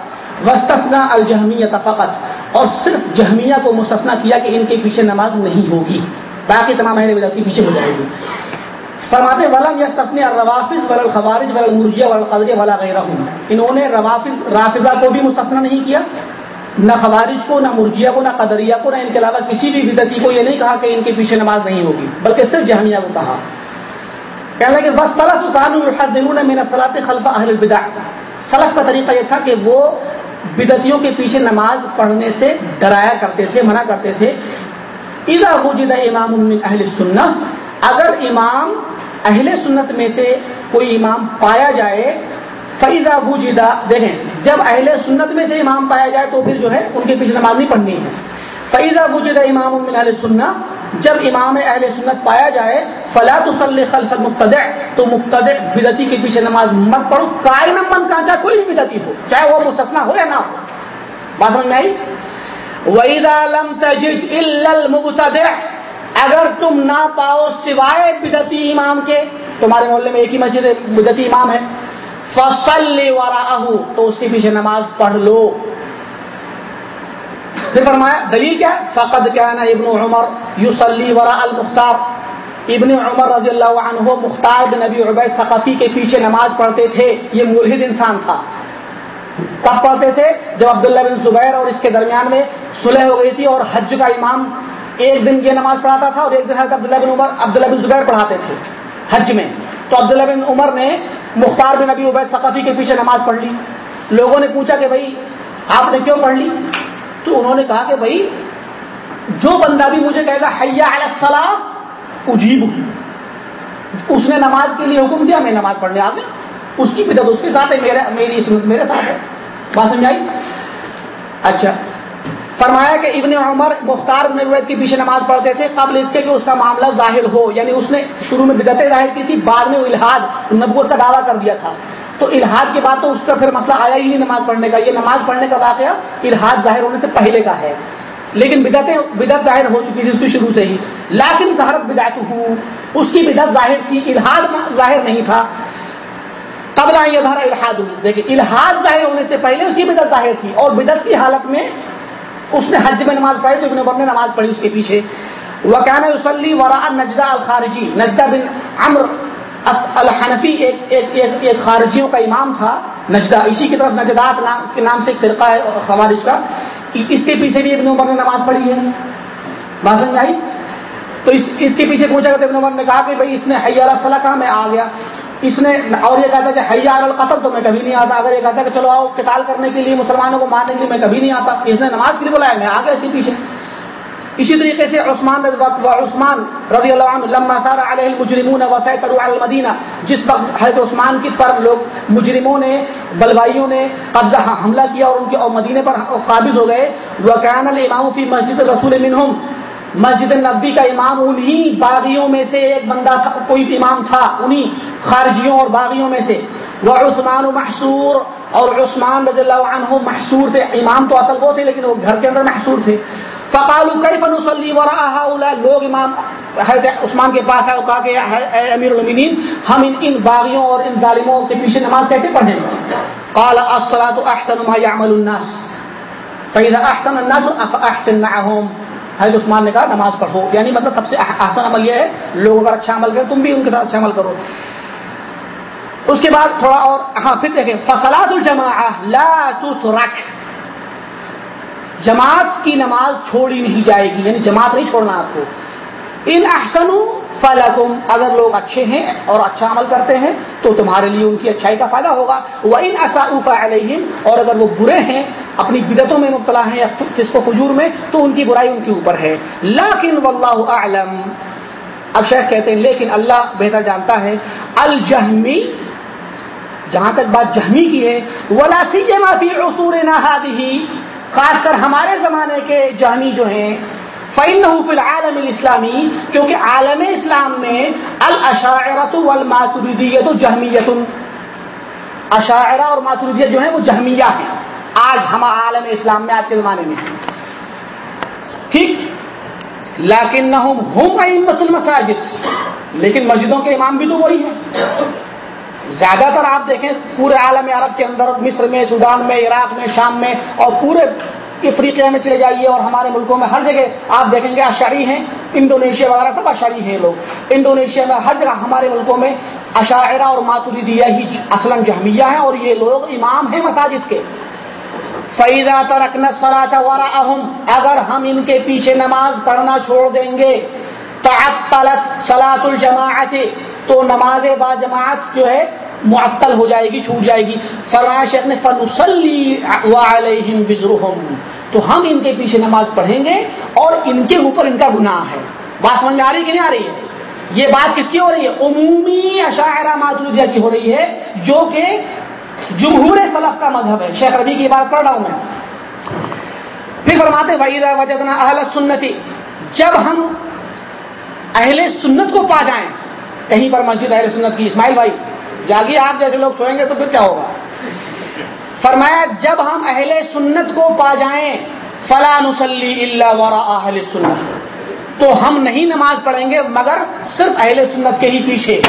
وسطنا الجہمیت فقط۔ اور صرف جہمیہ کو مستثنا کیا کہ ان کے پیچھے نماز نہیں ہوگی۔ باقی تمام اہل بدعت کے پیچھے ہو جائے گی۔ فرماتے ولم یا سپنے روافظ ول الخوارج ول المرجیہ ول قدر والا انہوں نے روافظ رافظہ کو بھی مستثنا نہیں کیا، نہ خوارج کو، نہ مرجیہ کو، نہ قدریہ کو، نہ ان کے علاوہ کسی بھی بدتی کو یہ نہیں کہا کہ ان کے پیچھے نماز نہیں ہوگی، بلکہ صرف جہمیہ کو کہا۔ کہنے لگے بس طرف قانون میرا صلاح خلفہ اہل البدع سلف کا طریقہ یہ تھا کہ وہ بدتیوں کے پیچھے نماز پڑھنے سے ڈرایا کرتے تھے، منع کرتے تھے۔ ادا وجد امام اہل سنت اگر امام اہل سنت میں سے کوئی امام پایا جائے فیضا وجدہ دیکھیں، جب اہل سنت میں سے امام پایا جائے تو پھر جو ہے ان کے پیچھے نماز نہیں پڑھنی ہے فیضا وجدہ امام من اہل سنت، جب امام اہل سنت پایا جائے، فلا تو خلف مقتدع تو مقتدع بدتی کے پیچھے نماز مت پڑھو کائن من کا چاہے کوئی بھی بدتی ہو، چاہے وہ مستثنا ہو یا نہ ہو۔ بات سمجھ میں آئی؟ لم تجد المبتدع اگر تم نہ پاؤ سوائے بدتی امام کے، تمہارے محلے میں ایک ہی مسجد بدتی امام ہے۔ فصل وراءه تو اس کے پیچھے نماز پڑھ لو۔ پھر فرمایا، دلیل کیا فقد کیا نا ابن عمر یوسلی ورا المختار۔ ابن عمر رضی اللہ عنہ مختار بن نبی عبید ثقافی کے پیچھے نماز پڑھتے تھے۔ یہ ملحد انسان تھا۔ کب پڑھتے تھے؟ جب عبداللہ بن زبیر اور اس کے درمیان میں صلح ہو گئی تھی اور حج کا امام ایک دن یہ نماز پڑھاتا تھا اور ایک دن حضرت عبداللہ بن عمر عبداللہ بن زبیر پڑھاتے تھے حج میں۔ تو عبداللہ بن عمر نے مختار بن نبی عبید ثقافی کے پیچھے نماز پڑھ لی۔ لوگوں نے پوچھا کہ بھائی، آپ نے کیوں پڑھ لی؟ تو انہوں نے کہا کہ بھائی، جو بندہ بھی مجھے کہے گا، حیا السلام اجیب اس نے نماز کے لیے حکم دیا، میں نماز پڑھنے آ گیا اس کی بدت اس کے ساتھ ہے، میرے میری میرے ساتھ ہے۔ بات سمجھائی؟ اچھا۔ فرمایا کہ ابن عمر مختار نبوت کے پیچھے نماز پڑھتے تھے قبل اس کے کہ اس کا معاملہ ظاہر ہو یعنی اس نے شروع میں بدتیں ظاہر کی تھی، بعد میں وہ الحاد، نبوت کا دعویٰ کر دیا تھا۔ تو الحاد کے بعد تو اس کا پھر مسئلہ آیا ہی نہیں نماز پڑھنے کا۔ یہ نماز پڑھنے کا واقعہ الحاد ظاہر ہونے سے پہلے کا ہے۔ لیکن بدتیں بدت ظاہر ہو چکی تھی اس کی شروع سے ہی۔ لاکن ظاہر بدعت ہوں اس کی بدت ظاہر تھی الحاد ظاہر نہیں تھا۔ قبل یہ دھارا الحاد ہوں دیکھیں، الحاد ظاہر ہونے سے پہلے اس کی بدت ظاہر تھی اور بدت کی حالت میں اس نے حج میں نماز پڑھی تو ابن عمر نے نماز پڑھی اس کے پیچھے۔ وہ کہنا وسلی ورا نجدہ الخارجی۔ نجدہ بن امر الحنفی ایک ایک ایک ایک خارجیوں کا امام تھا۔ نجدہ اسی کی طرف نجدات نام کے نام سے ایک فرقہ ہے خوارج کا۔ اس کے پیچھے بھی ابن عمر نے نماز پڑھی ہے۔ بات سمجھ آئی؟ تو اس اس کے پیچھے پوچھا گیا تو ابن عمر نے کہا کہ بھائی اس نے حیا صلاح کہا میں آ گیا۔ اس نے اور یہ کہتا کہ حیا القتل تو میں کبھی نہیں آتا۔ اگر یہ کہتا کہ چلو آؤ قتال کرنے کے لیے مسلمانوں کو مارنے کے لیے میں کبھی نہیں آتا۔ اس نے نماز کے لیے بلایا، میں آ گیا اس کے پیچھے۔ اسی طریقے سے عثمان عثمان رضی اللہ عنہ لما ثار علیہ المجرمون وسیطر المدینہ۔ جس وقت حضرت عثمان کی پر لوگ مجرموں نے بلوائیوں نے قبضہ ہاں، حملہ کیا اور ان کے اور مدینے پر قابض ہو گئے۔ وکان الامام فی مسجد رسول منہم۔ مسجد نبی کا امام، انہی باغیوں میں سے ایک بندہ تھا، کوئی امام تھا، انہی خارجیوں اور باغیوں میں سے۔ وہ عثمان و محسور اور عثمان رضی اللہ عنہ محسور تھے۔ امام تو اصل وہ تھے، لیکن وہ گھر کے اندر محسور تھے۔ فقالو کئی فنوسلی ورا لوگ امام حضرت عثمان کے پاس آئے کہا کہ اے امیر المین ہم ان ان باغیوں اور ان ظالموں کے پیچھے نماز کیسے پڑھیں؟ قال، الصلاة احسن ما يعمل الناس۔ فاذا احسن الناس فاحسن معهم۔ حضرت عثمان نے کہا نماز پڑھو۔ یعنی مطلب سب سے آسان عمل یہ ہے، لوگ اگر اچھا عمل کریں تم بھی ان کے ساتھ اچھا عمل کرو۔ اس کے بعد تھوڑا اور ہاں پھر دیکھیں۔ فصلات الجما لا تترک جماعت کی نماز چھوڑی نہیں جائے گی یعنی جماعت نہیں چھوڑنا آپ کو۔ ان احسن فلکم اگر لوگ اچھے ہیں اور اچھا عمل کرتے ہیں، تو تمہارے لیے ان کی اچھائی کا فائدہ ہوگا۔ وہ ان اصا علیہم اور اگر وہ برے ہیں، اپنی بدتوں میں مبتلا ہیں یا فسق و فجور میں، تو ان کی برائی ان کے اوپر ہے۔ لیکن واللہ اعلم اب شیخ کہتے ہیں، لیکن اللہ بہتر جانتا ہے۔ الجہمی جہاں تک بات جہمی کی ہے، ولا سیما فی عصور خاص کر ہمارے زمانے کے جہمی جو ہیں فعن فی العالم الاسلامی کیونکہ عالم اسلام میں الاشاعرت والماتریدیت جہمیت اشاعرہ اور ماتریدیت جو ہیں وہ جہمیہ ہیں۔ آج ہم عالم اسلام میں آج کے زمانے میں ٹھیک؟ لیکن نہ امت المساجد۔ لیکن مسجدوں کے امام بھی تو وہی ہیں۔ زیادہ تر آپ دیکھیں پورے عالم عرب کے اندر، مصر میں سودان میں، عراق میں، شام میں اور پورے افریقہ میں چلے جائیے اور ہمارے ملکوں میں ہر جگہ آپ دیکھیں گے اشعری ہیں، انڈونیشیا وغیرہ سب اشاری ہیں لوگ۔ انڈونیشیا میں ہر جگہ ہمارے ملکوں میں اشاعرہ اور ماتریدیہ ہی اصلاً جہمیہ ہیں اور یہ لوگ امام ہیں مساجد کے۔ فیضا ترکن سلاط اہم اگر ہم ان کے پیچھے نماز پڑھنا چھوڑ دیں گے، تعطلت سلاط الجماعت تو نماز با جماعت جو ہے معطل ہو جائے گی، چھوٹ جائے گی۔ فرمایا شیخ نے فنسلی تو ہم ان کے پیچھے نماز پڑھیں گے اور ان کے اوپر ان کا گناہ ہے۔ بات سمجھ میں آ رہی کہ نہیں آ رہی ہے؟ یہ بات کس کی ہو رہی ہے؟ عمومی اشاعرہ ماتودیہ کی ہو رہی ہے، جو کہ جمہور سلف کا مذہب ہے۔ شیخ ربی کی بات پڑھ رہا ہوں میں۔ پھر فرماتے وحیدہ وجدنا اہل سنتی جب ہم اہل سنت کو پا جائیں، کہیں پر مسجد اہل سنت کی اسماعیل بھائی جاگیے آپ جیسے لوگ سوئیں گے تو پھر کیا ہوگا؟ فرمایا، جب ہم اہل سنت کو پا جائیں فلاں نسلی اللہ ورا اہل سنت۔ تو ہم نہیں نماز پڑھیں گے، مگر صرف اہل سنت کے ہی پیچھے۔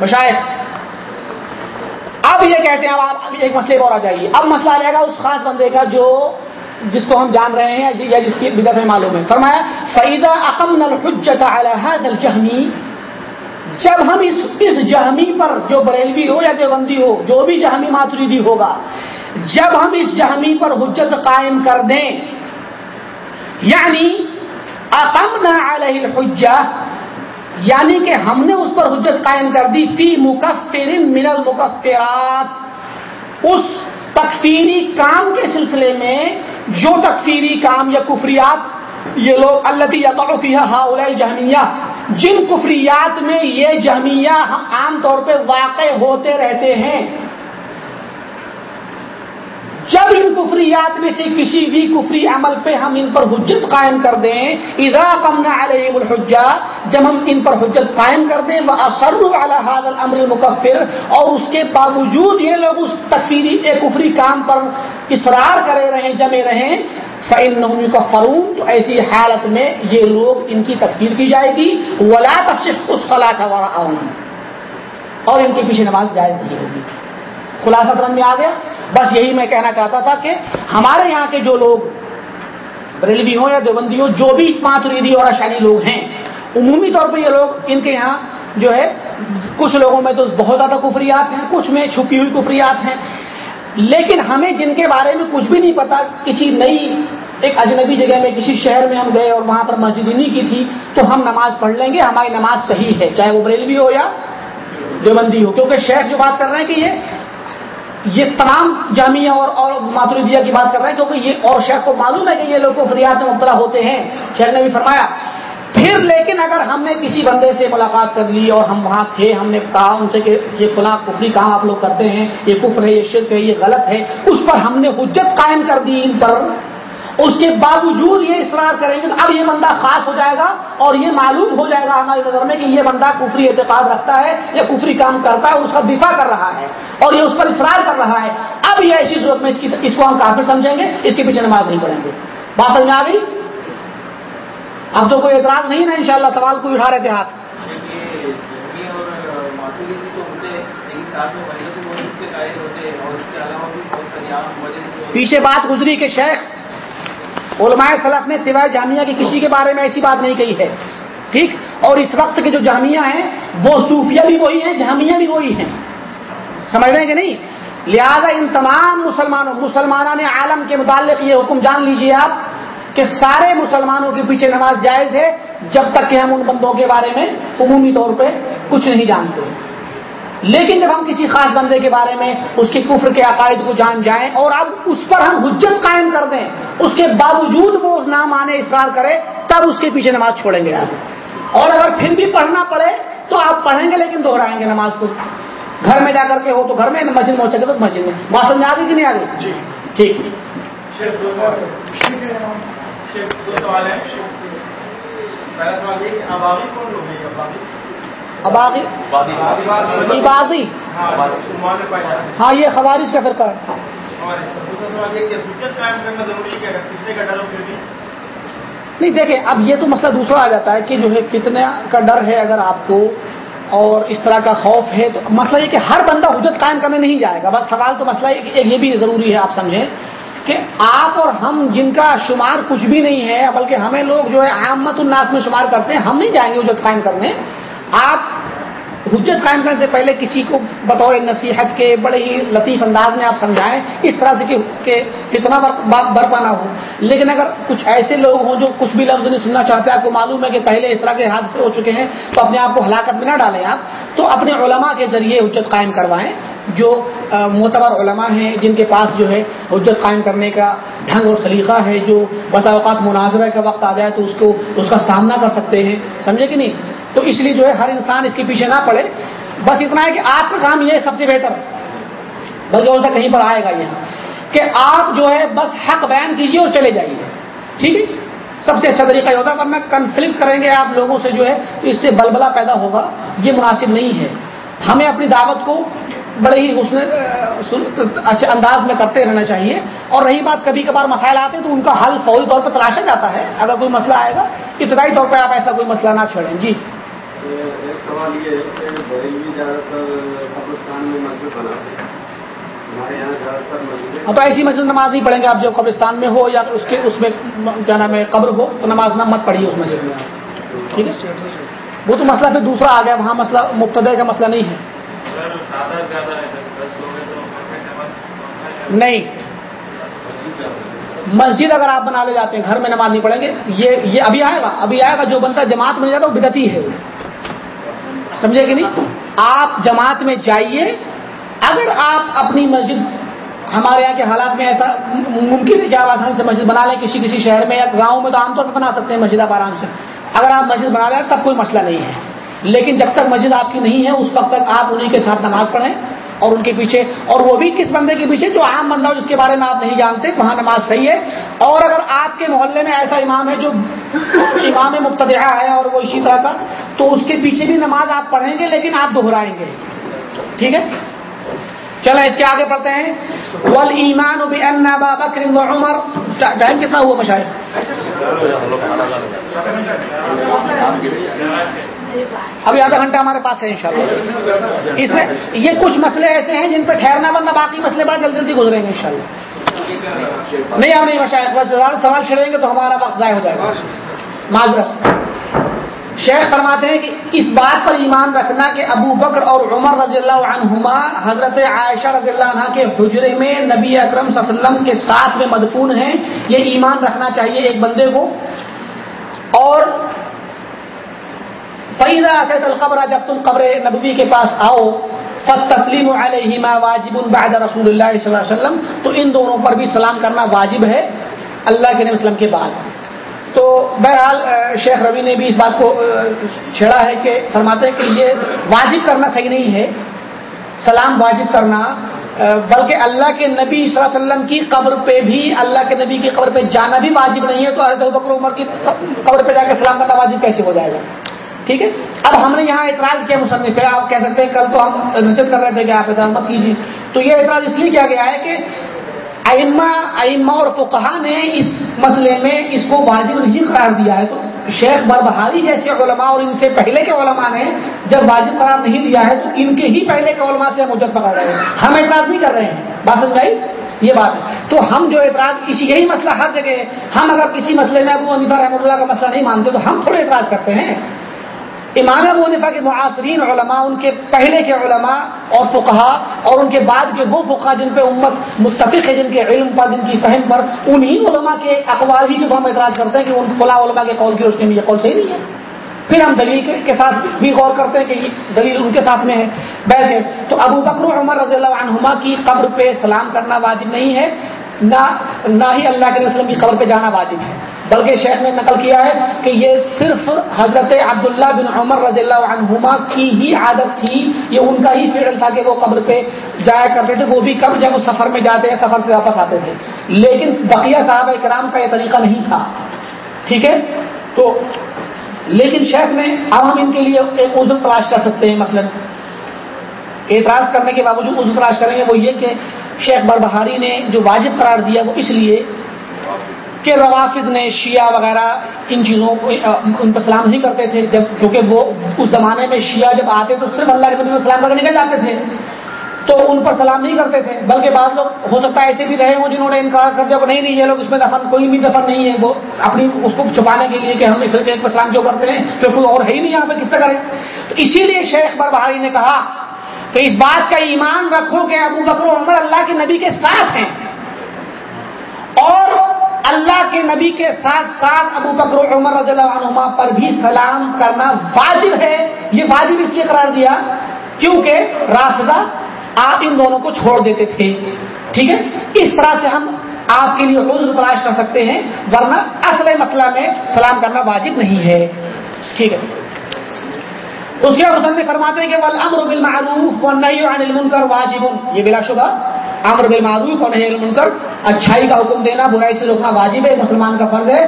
مشاہد، اب یہ کہتے ہیں، اب آپ ایک مسئلے اور آ جائیے۔ اب مسئلہ آ جائے گا اس خاص بندے کا جو، جس کو ہم جان رہے ہیں یا جس کی بدت میں معلوم ہے فرمایا فیدا اقم الحجت الجہمی جب ہم اس اس جہمی پر جو بریلوی ہو یا دیوبندی ہو، جو بھی جہمی ماتریدی ہوگا، جب ہم اس جہمی پر حجت قائم کر دیں یعنی اقم علیہ الحجہ یعنی کہ ہم نے اس پر حجت قائم کر دی، فی مکفر من المکفرات۔ اس تکفیری کام کے سلسلے میں، جو تکفیری کام یا کفریات، یہ لوگ اللہ یا ہا جہمیہ جن کفریات میں یہ جہمیہ عام طور پہ واقع ہوتے رہتے ہیں، جب ان کفریات میں سے کسی بھی کفری عمل پہ ہم ان پر حجت قائم کر دیں ادا کم علیہ الحجا جب ہم ان پر حجت قائم کر دیں وہ اثر الامر مکفر اور اس کے باوجود یہ لوگ اس تکفیری کفری کام پر اصرار کرے رہیں، جمے رہیں فعن کا فرون تو ایسی حالت میں یہ لوگ ان کی تکفیر کی جائے گی، ولا تصف اس خلا کا اور ان کے پیچھے نماز جائز نہیں ہوگی۔ خلاصہ سمجھ میں آ گیا؟ بس یہی میں کہنا چاہتا تھا کہ ہمارے یہاں کے جو لوگ بریلوی ہوں یا دیوبندی ہوں جو بھی ماتریدی اور اشانی لوگ ہیں، عمومی طور پہ یہ لوگ ان کے یہاں جو ہے، کچھ لوگوں میں تو بہت زیادہ کفریات ہیں، کچھ میں چھپی ہوئی کفریات ہیں۔ لیکن ہمیں جن کے بارے میں کچھ بھی نہیں پتا، کسی نئی، ایک اجنبی جگہ میں، کسی شہر میں ہم گئے اور وہاں پر مسجد نہیں کی تھی، تو ہم نماز پڑھ لیں گے، ہماری نماز صحیح ہے، چاہے وہ بریلوی ہو یا دیوبندی ہو، کیونکہ شیخ جو بات کر رہے ہیں کہ یہ یہ تمام جامعہ اور اور ماتردیا کی بات کر رہے ہیں، کیونکہ یہ اور شیخ کو معلوم ہے کہ یہ لوگ کو فریاد میں مبتلا ہوتے ہیں۔ شیخ نے بھی فرمایا پھر لیکن اگر ہم نے کسی بندے سے ملاقات کر لی اور ہم وہاں تھے، ہم نے کہا ان سے کہ یہ فلاں کفری کام آپ لوگ کرتے ہیں، یہ کفر ہے، یہ شرک ہے، یہ غلط ہے، اس پر ہم نے حجت قائم کر دی ان پر۔ اس کے باوجود یہ اصرار کریں گے اب یہ بندہ خاص ہو جائے گا اور یہ معلوم ہو جائے گا ہماری نظر میں کہ یہ بندہ کفری اعتقاد رکھتا ہے یا کفری کام کرتا ہے اس کا دفاع کر رہا ہے اور یہ اس پر اصرار کر رہا ہے۔ اب یہ ایسی صورت میں اس کی اس کو ہم کافی سمجھیں گے، اس کے پیچھے نماز نہیں پڑھیں گے۔ بات سمجھ میں آ گئی؟ اب تو کوئی اعتراض نہیں نا انشاءاللہ، سوال کوئی اٹھا رہے تھے ہاتھ۔ پیچھے بات گزری کہ شیخ، علماء سلف نے سوائے جامعہ کی کسی کے بارے میں ایسی بات نہیں کہی ہے۔ ٹھیک؟ اور اس وقت کے جو جامعہ ہیں، وہ صوفیہ بھی وہی ہیں، جامعہ بھی وہی ہیں۔ سمجھ رہے ہیں کہ نہیں؟ لہذا ان تمام مسلمانوں مسلمانوں نے عالم کے متعلق یہ حکم جان لیجیے آپ۔ کہ سارے مسلمانوں کے پیچھے نماز جائز ہے جب تک کہ ہم ان بندوں کے بارے میں عمومی طور پہ کچھ نہیں جانتے۔ لیکن جب ہم کسی خاص بندے کے بارے میں اس کے کفر کے عقائد کو جان جائیں اور اب اس پر ہم حجت قائم کر دیں اس کے باوجود وہ نہ مانے اصرار کرے تب اس کے پیچھے نماز چھوڑیں گے آپ۔ اور اگر پھر بھی پڑھنا پڑے تو آپ پڑھیں گے لیکن دوہرائیں گے نماز کو۔ گھر میں جا کر کے ہو تو گھر میں مسجد میں ہو سکے تو مسجد میں۔ بات سمجھ آ گئی کہ نہیں آ گئی؟ ٹھیک۔ عبادی ہاں یہ خوارش کا فرقہ ہے۔ نہیں دیکھیں اب یہ تو مسئلہ دوسرا آ جاتا ہے کہ جو ہے کتنے کا ڈر ہے اگر آپ کو اور اس طرح کا خوف ہے تو مسئلہ یہ کہ ہر بندہ حجت قائم کرنے نہیں جائے گا۔ بس سوال تو مسئلہ یہ بھی ضروری ہے آپ سمجھیں۔ کہ آپ اور ہم جن کا شمار کچھ بھی نہیں ہے، بلکہ ہمیں لوگ جو ہے احمد الناس میں شمار کرتے ہیں، ہم نہیں جائیں گے حجت قائم کرنے۔ آپ حجت قائم کرنے سے پہلے کسی کو بطور نصیحت کے بڑے ہی لطیف انداز میں آپ سمجھائیں، اس طرح سے کہ فتنا برپا نہ ہو۔ لیکن اگر کچھ ایسے لوگ ہوں جو کچھ بھی لفظ نہیں سننا چاہتے، آپ کو معلوم ہے کہ پہلے اس طرح کے حادثے ہو چکے ہیں، تو اپنے آپ کو ہلاکت میں نہ ڈالیں آپ۔ تو اپنے علماء کے ذریعے حجت قائم کروائیں۔ جو معتبر علماء ہیں، جن کے پاس جو ہے حجت قائم کرنے کا ڈھنگ اور سلیقہ ہے، جو بسا اوقات مناظرہ کا وقت آ جائے تو اس کو، اس کا سامنا کر سکتے ہیں، سمجھے کہ نہیں؟ تو اس لیے جو ہے ہر انسان اس کے پیچھے نہ پڑے۔ بس اتنا ہے کہ آپ کا کام یہ ہے سب سے بہتر۔ بلکہ اور کہیں پر آئے گا یہاں کہ آپ جو ہے بس حق بیان کیجیے اور چلے جائیے۔ ٹھیک ہے؟ سب سے اچھا طریقہ یہ ہوتا ہے، ورنہ کنفلکٹ کریں گے آپ لوگوں سے جو ہے تو اس سے بلبلا پیدا ہوگا۔ یہ مناسب نہیں ہے۔ ہمیں اپنی دعوت کو بڑے ہی اس میں اچھے انداز میں کرتے رہنا چاہیے۔ اور رہی بات کبھی کبھار مسائل آتے ہیں تو ان کا حل فوری طور پر تلاشا جاتا ہے۔ اگر کوئی مسئلہ آئے گا ابتدائی طور پہ آپ ایسا کوئی مسئلہ نہ چھوڑیں۔ جی۔ ایک سوال یہ ہے کہ زیادہ تر قبرستان میں مسجد بناتے ہیں۔ ہمارے یہاں زیادہ تر مسجد ہاں تو ایسی مسجد نماز نہیں پڑھیں گے آپ جو قبرستان میں ہو یا اس کے اس میں کیا نام ہے قبر ہو تو نماز نہ مت پڑھیے اس مسجد میں ٹھیک ہے؟ وہ تو مسئلہ پھر دوسرا آ گیا وہاں مسئلہ مبتدے کا مسئلہ نہیں ہے۔ نہیں۔ مسجد اگر آپ بنا لے جاتے ہیں گھر میں نماز نہیں پڑھیں گے یہ یہ ابھی آئے گا ابھی آئے گا جو بنتا جماعت میں جاتا وہ بدتی ہے۔ سمجھے کہ نہیں؟ آپ جماعت میں جائیے اگر آپ اپنی مسجد ہمارے یہاں کے حالات میں ایسا ممکن ہے کہ آپ آسانی سے مسجد بنا لیں کسی کسی شہر میں یا گاؤں میں تو عام طور پہ بنا سکتے ہیں مسجد آپ آرام سے۔ اگر آپ مسجد بنا لیں تب کوئی مسئلہ نہیں ہے۔ لیکن جب تک مسجد آپ کی نہیں ہے، اس وقت تک آپ انہیں کے ساتھ نماز پڑھیں اور ان کے پیچھے، اور وہ بھی کس بندے کے پیچھے، جو عام بندہ ہو جس کے بارے میں آپ نہیں جانتے، وہاں نماز صحیح ہے۔ اور اگر آپ کے محلے میں ایسا امام ہے جو امام مبتدعہ ہے اور وہ اسی طرح کا، تو اس کے پیچھے بھی نماز آپ پڑھیں گے، لیکن آپ دہرائیں گے۔ ٹھیک ہے؟ چلیں اس کے آگے پڑھتے ہیں۔ ول ایمان بکر عمر ٹائم کتنا ہوا مشاہد؟ ابھی آدھا گھنٹہ ہمارے پاس ہے انشاءاللہ۔ اس میں یہ کچھ مسئلے ایسے ہیں جن پہ ٹھہرنا ورنہ باقی مسئلے بڑا جلدی جلدی گزریں گے انشاءاللہ۔ نہیں آپ نہیں مشاہد، بس زیادہ سوال چھڑیں گے تو ہمارا وقت ضائع ہو جائے گا۔ معذرت۔ شیخ فرماتے ہیں کہ اس بات پر ایمان رکھنا کہ ابو بکر اور عمر رضی اللہ عنہما، حضرت عائشہ رضی اللہ عنہ کے حجرے میں نبی اکرم صلی اللہ علیہ وسلم کے ساتھ میں مدفون ہیں۔ یہ ایمان رکھنا چاہیے ایک بندے کو۔ اور فیضا فیض القبر، جب تم قبر نبوی کے پاس آؤ سب تسلیم علیہما واجب بعد رسول اللہ صلی اللہ علیہ وسلم۔ تو ان دونوں پر بھی سلام کرنا واجب ہے اللہ کے نبی وسلم کے بعد۔ تو بہرحال شیخ روی نے بھی اس بات کو چھیڑا ہے کہ فرماتے ہیں کہ یہ واجب کرنا صحیح نہیں ہے۔ سلام واجب کرنا بلکہ اللہ کے نبی صلی اللہ علیہ وسلم کی قبر پہ بھی، اللہ کے نبی کی قبر پہ جانا بھی واجب نہیں ہے۔ تو حضرت بکر عمر کی قبر پہ جا کے سلام کرنا واجب کیسے ہو جائے گا؟ ٹھیک ہے؟ اب ہم نے یہاں اعتراض کیا مصنف پہ آپ کہہ سکتے ہیں کل تو ہم نصیحت کر رہے تھے کہ آپ اعتراض مت کیجیے تو یہ اعتراض اس لیے کیا گیا ہے کہ ائمہ ائمہ اور فقہا نے اس مسئلے میں اس کو واجب نہیں قرار دیا ہے۔ تو شیخ بربہاری جیسے علماء اور ان سے پہلے کے علماء نے جب واجب قرار نہیں دیا ہے تو ان کے ہی پہلے کے علماء سے مجھے پکڑ رہے ہیں۔ ہم اعتراض نہیں کر رہے ہیں۔ بات سمجھائی یہ بات ہے۔ تو ہم جو اعتراض کسی یہی مسئلہ ہر جگہ ہم اگر کسی مسئلے میں ابو انیفا رحمۃ اللہ کا مسئلہ نہیں مانتے تو ہم تھوڑے اعتراض کرتے ہیں۔ امام ابو نفا کے معاصرین علماء، ان کے پہلے کے علماء اور فقہا اور ان کے بعد کے وہ فقہ جن پہ امت متفق ہے، جن کے علم پر، جن کی فہم پر، انہی علماء کے اقوال ہی جب ہم اعتراض کرتے ہیں کہ ان فلاں علماء کے قول کی روشنی میں یہ قول صحیح نہیں ہے۔ پھر ہم دلیل کے ساتھ بھی غور کرتے ہیں کہ یہ دلیل ان کے ساتھ میں ہے۔ بیٹھ گئے تو ابو بکر عمر رضی اللہ عنہما کی قبر پہ سلام کرنا واجب نہیں ہے، نہ نہ ہی اللہ کے وسلم کی قبر پہ جانا واجب ہے۔ بلکہ شیخ نے نقل کیا ہے کہ یہ صرف حضرت عبداللہ بن عمر رضی اللہ عنہما کی ہی عادت تھی، یہ ان کا ہی فیڈل تھا کہ وہ قبر پہ جایا کرتے تھے، وہ بھی کب جب وہ سفر میں جاتے ہیں، سفر سے واپس آتے تھے۔ لیکن بقیہ صاحب کرام کا یہ طریقہ نہیں تھا۔ ٹھیک ہے؟ تو لیکن شیخ نے، اب ہم ان کے لیے ایک عذر تلاش کر سکتے ہیں، مثلاً اعتراض کرنے کے باوجود عذر تلاش کریں گے وہ یہ کہ شیخ بربہاری نے جو واجب قرار دیا وہ اس لیے کہ روافظ نے شیعہ وغیرہ ان چیزوں کو ان پر سلام نہیں کرتے تھے، جب کیونکہ وہ اس زمانے میں شیعہ جب آتے تو صرف اللہ کے نبی سلام کر نکل جاتے تھے۔ تو ان پر سلام نہیں کرتے تھے، بلکہ بعض لوگ، ہو سکتا ہے ایسے بھی رہے ہوں جنہوں نے انکار کر دیا کہ نہیں نہیں، یہ لوگ اس میں دفن، کوئی بھی دفن نہیں ہے۔ وہ اپنی، اس کو چھپانے کے لیے کہ ہم اس ایک پر سلام جو کرتے ہیں تو کوئی اور ہے ہی نہیں یہاں پہ، کس پہ کریں؟ تو اسی لیے شیخ بر نے کہا کہ اس بات کا ایمان رکھو کہ ابو بکر عمر اللہ کے نبی کے ساتھ ہیں۔ اور اللہ کے نبی کے ساتھ ساتھ ابو بکر عمر رضی اللہ عنہما پر بھی سلام کرنا واجب ہے۔ یہ واجب اس لیے قرار دیا کیونکہ رافضہ آپ ان دونوں کو چھوڑ دیتے تھے۔ ٹھیک ہے؟ اس طرح سے ہم آپ کے لیے عذر تلاش کر سکتے ہیں، ورنہ اصل مسئلہ میں سلام کرنا واجب نہیں ہے۔ ٹھیک ہے؟ اس کے حسن میں فرماتے ہیں کہ وہ امر بالمعروف و نئی عن المنکر واجب۔ یہ بلا شبہ۔ امر بالمعروف و نئی المنکر، اچھائی کا حکم دینا، برائی سے روکنا واجب ہے، مسلمان کا فرض ہے۔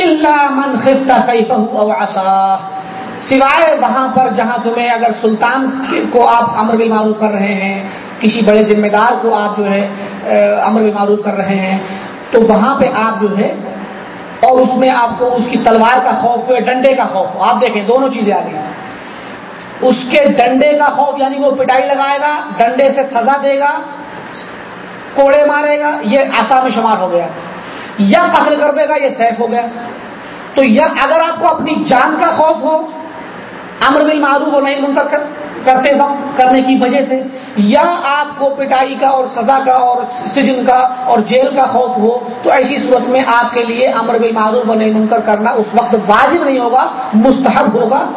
الا من خفت او عصا۔ سوائے وہاں پر جہاں تمہیں اگر سلطان کو آپ امر بالمعروف کر رہے ہیں، کسی بڑے ذمہ دار کو آپ جو ہے امر بالمعروف کر رہے ہیں، تو وہاں پہ آپ جو ہے، اور اس میں آپ کو اس کی تلوار کا خوف ہو ڈنڈے کا خوف۔ ہو آپ دیکھیں، دونوں چیزیں آ گئی۔ اس کے ڈنڈے کا خوف یعنی وہ پٹائی لگائے گا، ڈنڈے سے سزا دے گا کوڑے مارے گا، یہ آسا میں شمار ہو گیا۔ یا قتل کر دے گا، یہ سیف ہو گیا۔ تو یا اگر آپ کو اپنی جان کا خوف ہو، امر بل معروف اور نہیں منتر کرتے وقت، کرنے کی وجہ سے، یا آپ کو پٹائی کا اور سزا کا اور سجن کا اور جیل کا خوف ہو، تو ایسی صورت میں آپ کے لیے امر بل معروف اور نہیں منکر کرنا اس وقت واجب نہیں ہوگا، مستحب ہوگا۔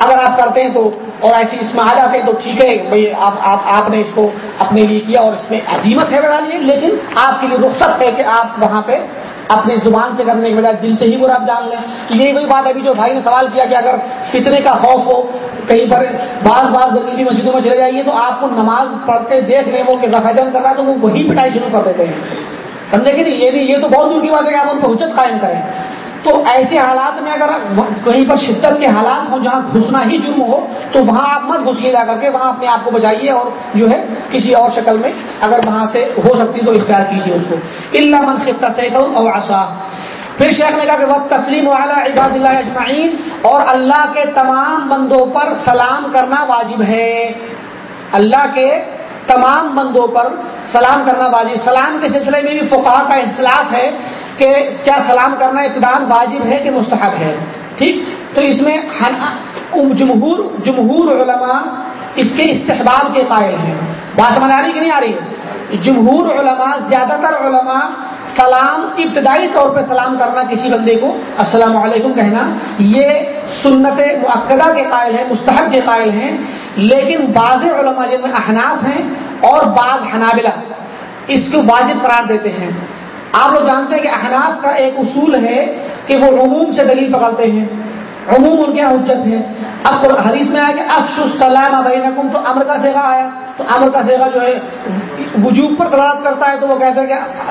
اگر آپ کرتے ہیں تو اور ایسی اس میں آ جاتے ہیں تو ٹھیک ہے، بھائی، آپ آپ آپ نے اس کو اپنے لیے کیا اور اس میں عظیمت ہے بنا لیے، لیکن آپ کے لیے رخصت ہے کہ آپ وہاں پہ اپنی زبان سے کرنے کے بجائے دل سے ہی برا جان لیں۔ تو یہی وہی بات ابھی جو بھائی نے سوال کیا کہ اگر فتنے کا خوف ہو، کہیں پر بعض بعض غریبی مسجدوں میں چلے جائیے تو آپ کو نماز پڑھتے دیکھ لیں وہ کہ زخم کر رہا ہے تو وہ وہی پٹائی شروع کر دیتے ہیں۔ سمجھے کہ نہیں؟ یہ نہیں یہ تو بہت دور کی بات ہے کہ آپ ان کو حجت قائم کریں۔ تو ایسے حالات میں اگر کہیں پر شدت کے حالات ہوں جہاں گھسنا ہی جرم ہو، تو وہاں آپ مت گھسیے جا کر کے، وہاں اپنے آپ کو بچائیے اور جو ہے کسی اور شکل میں اگر وہاں سے ہو سکتی تو اختیار کیجیے اس کو۔ اللہ من خطہ سے اور آسا پھر شیخ نے کہا کہ وقت تسلیم والا عباد اللہ اجمعین اور اللہ کے تمام بندوں پر سلام کرنا واجب ہے۔ اللہ کے تمام بندوں پر سلام کرنا واجب۔ سلام کے سلسلے میں بھی فقہ کا اختلاف ہے۔ کہ کیا سلام کرنا اقدام واجب ہے کہ مستحب ہے؟ ٹھیک؟ تو اس میں جمہور جمہور علماء اس کے استحباب کے قائل ہیں۔ بات سمجھ آ رہی کہ نہیں آ رہی؟ ہے جمہور علماء، زیادہ تر علماء سلام، ابتدائی طور پہ سلام کرنا کسی بندے کو السلام علیکم کہنا، یہ سنت معقدہ کے قائل ہیں، مستحب کے قائل ہیں۔ لیکن بعض علماء جن میں احناف ہیں اور بعض حنابلہ اس کو واجب قرار دیتے ہیں۔ آپ لوگ جانتے ہیں کہ احناف کا ایک اصول ہے کہ وہ عموم سے دلیل پکڑتے ہیں۔ عموم ان کے یہاں حجت ہے اب حدیث میں آیا کہ افش السلام بینکم، تو امر کا سیگا آیا۔ تو امر کا سیگا جو ہے، وجوب پر دلالت کرتا ہے تو وہ کہتے ہیں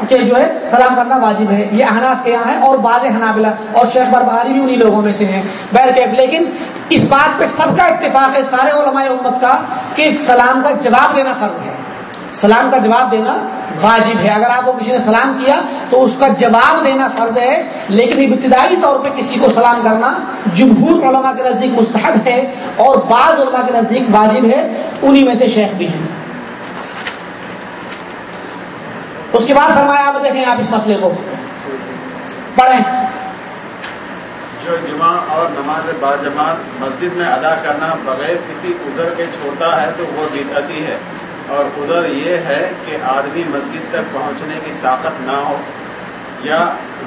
کہ جو ہے، سلام کرنا واجب ہے۔ یہ احناف کے یہاں ہے اور بعض حنابلہ اور شیخ بربہاری بھی انہیں لوگوں میں سے ہیں۔ بہر لیکن اس بات پہ سب کا اتفاق ہے، سارے علماء امت کا، کہ سلام کا جواب دینا فرض ہے۔ سلام کا جواب دینا واجب ہے۔ اگر آپ کو کسی نے سلام کیا تو اس کا جواب دینا فرض ہے، لیکن ابتدائی طور پہ کسی کو سلام کرنا جمہور علماء کے نزدیک مستحب ہے اور بعض علماء کے نزدیک واجب ہے۔ انہی میں سے شیخ بھی ہیں۔ اس کے بعد فرمایا آپ دیکھیں آپ اس مسئلے کو۔ پڑھیں۔ جو جمعہ اور نماز با جماعت مسجد میں ادا کرنا بغیر کسی عذر کے چھوڑتا ہے تو وہ بدعتی ہے۔ اور ادھر یہ ہے کہ آدمی مسجد تک پہنچنے کی طاقت نہ ہو یا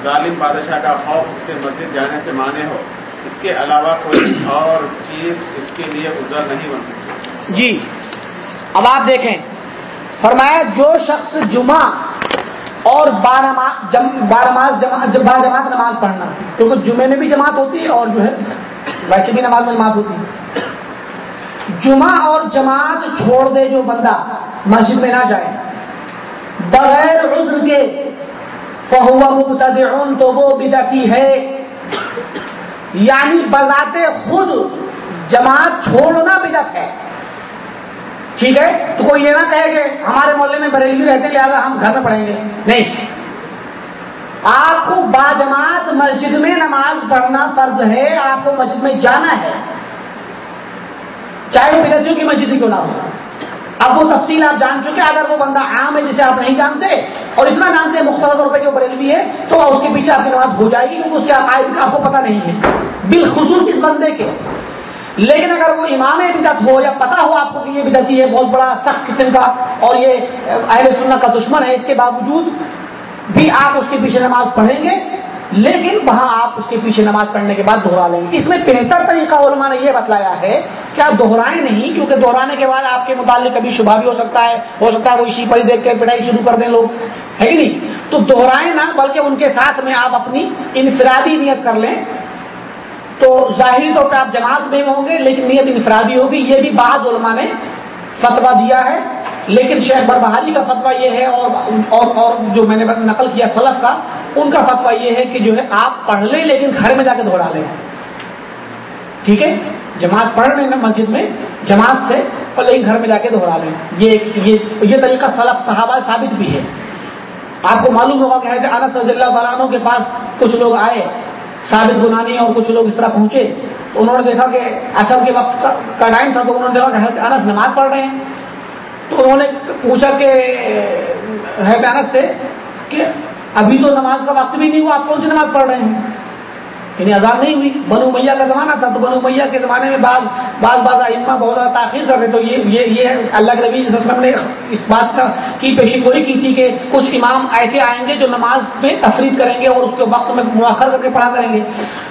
ظالم بادشاہ کا خوف اسے مسجد جانے سے مانے ہو، اس کے علاوہ کوئی اور چیز اس کے لیے ادھر نہیں بن سکتی۔ جی اب آپ دیکھیں، فرمایا جو شخص جمعہ اور بارماز جب با جماعت نماز پڑھنا، کیونکہ جمعے میں بھی جماعت ہوتی ہے اور جو ہے، ویسے بھی نماز میں جماعت ہوتی ہے۔ جمعہ اور جماعت چھوڑ دے جو بندہ مسجد میں نہ جائے۔ بغیر عذر کے فہوا مبتدعون تو وہ بدعتی ہے۔ یعنی بذات خود جماعت چھوڑنا بدت ہے۔ ٹھیک ہے؟ تو کوئی یہ نہ کہے کہ ہمارے محلے میں بریلی رہتے لہٰذا ہم گھر میں پڑھیں گے۔ نہیں۔ آپ کو با جماعت مسجد میں نماز پڑھنا فرض ہے، آپ کو مسجد میں جانا ہے۔ چاہے وہ بدتوں کی مسجد کیوں نہ ہو۔ اب وہ تفصیل آپ جان چکے اگر وہ بندہ عام ہے جسے آپ نہیں جانتے اور اتنا جانتے ہیں مختلف طور پہ جو بریلوی ہے، تو اس کے پیچھے آپ کی نماز ہو جائے گی، کیونکہ اس کے عقائد کا آپ کو پتہ نہیں ہے۔ بالخصوص اس بندے کے۔ لیکن اگر وہ امام بدت ہو یا پتا ہو آپ کو کہ یہ بدتی ہے بہت بڑا سخت قسم کا اور یہ اہل سنت کا دشمن ہے۔ اس کے باوجود بھی آپ اس کے پیچھے نماز پڑھیں گے۔ لیکن وہاں آپ اس کے پیچھے نماز پڑھنے کے بعد دوہرا لیں گے۔ اس میں بہتر طریقہ علماء نے یہ بتلایا ہے کہ آپ دوہرائیں نہیں کیونکہ دوہرانے کے بعد آپ کے متعلق کبھی شبہ بھی ہو سکتا ہے ہو سکتا ہے وہ اسی پڑھی دیکھ کے پڑھائی شروع کر دیں لوگ۔ ہے کہ نہیں؟ تو دوہرائیں نہ بلکہ ان کے ساتھ میں آپ اپنی انفرادی نیت کر لیں۔ تو ظاہری طور پہ آپ جماعت میں ہوں گے لیکن نیت انفرادی ہوگی یہ بھی بعض علماء نے فتوا دیا ہے۔ لیکن شیخ بربہاری کا فتوا یہ ہے اور اور, اور جو میں نے نقل کیا سلف کا ان کا فتوا یہ ہے کہ جو ہے آپ پڑھ لیں لیکن گھر میں جا کے دوہرا لیں۔ ٹھیک ہے؟ جماعت پڑھ رہے ہیں مسجد میں، جماعت سے اور لیکن گھر میں جا کے دوہرا لیں۔ یہ یہ یہ طریقہ سلف، صحابہ ثابت بھی ہے۔ آپ کو معلوم ہوگا کہ انس رضی اللہ تعالیٰ کے پاس کچھ لوگ آئے، ثابت گنانی اور کچھ لوگ اس طرح پہنچے۔ تو انہوں نے دیکھا کہ اصل کے وقت کا ٹائم تھا تو انہوں نے دیکھا کہ انس نماز پڑھ رہے ہیں۔ تو انہوں نے پوچھا کہ انس سے کہ ابھی تو نماز کا وقت بھی نہیں ہوا، آپ کون سی نماز پڑھ رہے ہیں؟ یعنی آزاد نہیں ہوئی۔ بنو میاں کا زمانہ تھا، تو بنو میاں کے زمانے میں بعض بعض بعض اما بہت زیادہ تاخیر کر رہے تو یہ یہ یہ اللہ کے نبی وسلم نے اس بات کا، کی پیشی گوئی کی تھی کہ کچھ امام ایسے آئیں گے جو نماز میں تفریح کریں گے اور اس کے وقت میں مؤخر کر کے پڑھا کریں گے۔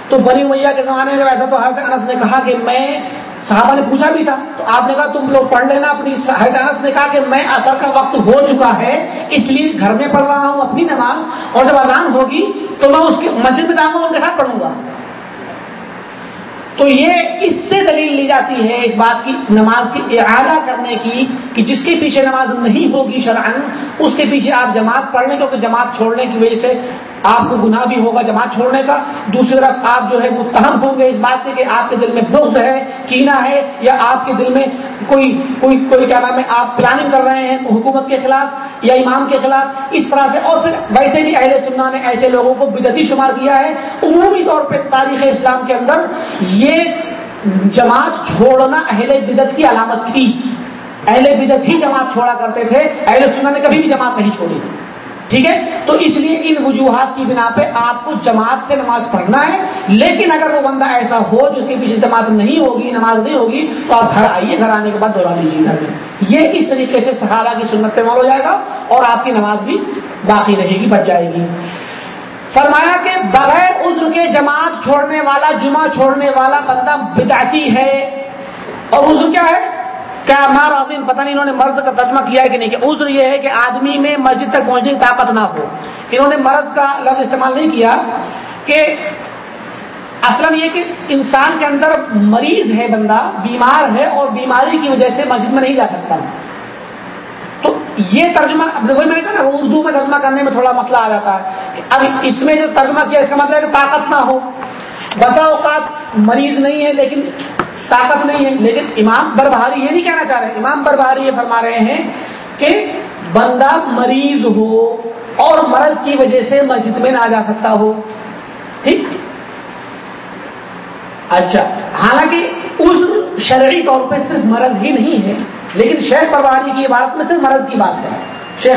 تو بنی میاں کے زمانے میں جب ایسا تو حضرت انس نے کہا کہ میں صحابہ نے پوچھا بھی تھا، تو آپ نے کہا تم لوگ پڑھ لینا اپنی حیدانس نے کہا کہ میں اثر کا وقت ہو چکا ہے، اس لیے گھر میں پڑھ رہا ہوں اپنی نماز، اور جب اذان ہوگی تو میں اس کی مسجد میں جاؤں گا، ان کے ساتھ پڑھوں گا۔ تو یہ اس سے دلیل لی جاتی ہے اس بات کی، نماز کی اعادہ کرنے کی، کہ جس کے پیچھے نماز نہیں ہوگی شرعن اس کے پیچھے آپ جماعت پڑھنے کیونکہ جماعت چھوڑنے کی وجہ سے آپ کو گناہ بھی ہوگا جماعت چھوڑنے کا۔ دوسری طرف آپ جو ہے متہم ہوں گے اس بات سے کہ آپ کے دل میں بغض ہے کینا ہے، یا آپ کے دل میں کوئی کوئی کوئی کیا نام ہے، آپ پلاننگ کر رہے ہیں حکومت کے خلاف یا امام کے خلاف، اس طرح سے۔ اور پھر ویسے بھی اہل سننا نے ایسے لوگوں کو بدتی شمار کیا ہے۔ عمومی طور پہ تاریخ اسلام کے اندر یہ جماعت چھوڑنا اہل بدت کی علامت تھی۔ اہل بدت ہی جماعت چھوڑا کرتے تھے۔ اہل سننا نے کبھی بھی جماعت نہیں چھوڑی۔ ٹھیک ہے؟ تو اس لیے ان وجوہات کی بنا پہ آپ کو جماعت سے نماز پڑھنا ہے، لیکن اگر وہ بندہ ایسا ہو جس کے پیچھے جماعت نہیں ہوگی، نماز نہیں ہوگی، تو آپ گھر آئیے، گھر آنے کے بعد دوہرا لیجیے گھر میں۔ یہ اس طریقے سے صحابہ کی سنت پہ مول ہو جائے گا اور آپ کی نماز بھی باقی رہے گی، بچ جائے گی۔ فرمایا کہ بغیر عذر کے جماعت چھوڑنے والا، جمعہ چھوڑنے والا بندہ بدعتی ہے۔ اور عذر کیا ہے؟ کیا مار عظیم پتہ نہیں انہوں نے مرض کا ترجمہ کیا ہے کہ نہیں کہ عذر یہ ہے کہ آدمی میں مسجد تک پہنچنے کی طاقت نہ ہو۔ انہوں نے مرض کا لفظ استعمال نہیں کیا کہ اصل یہ کہ انسان کے اندر مریض ہے بندہ، بیمار ہے اور بیماری کی وجہ سے مسجد میں نہیں جا سکتا۔ تو یہ ترجمہ وہی میں نے کہا نا، اردو میں ترجمہ کرنے میں تھوڑا مسئلہ آ جاتا ہے اب اس میں جو ترجمہ کیا اس کا مطلب ہے کہ طاقت نہ ہو۔ بسا اوقات مریض نہیں ہے، لیکن طاقت نہیں ہے۔ لیکن امام بربہاری یہ نہیں کہنا چاہ رہے امام بربہاری یہ فرما رہے ہیں کہ بندہ مریض ہو اور مرض کی وجہ سے مسجد میں نہ جا سکتا ہو۔ ٹھیک؟ اچھا حالانکہ اس شرعی طور پہ صرف مرض ہی نہیں ہے، لیکن شیخ پرواری کی عبارت میں صرف مرض کی بات ہے۔ شیخ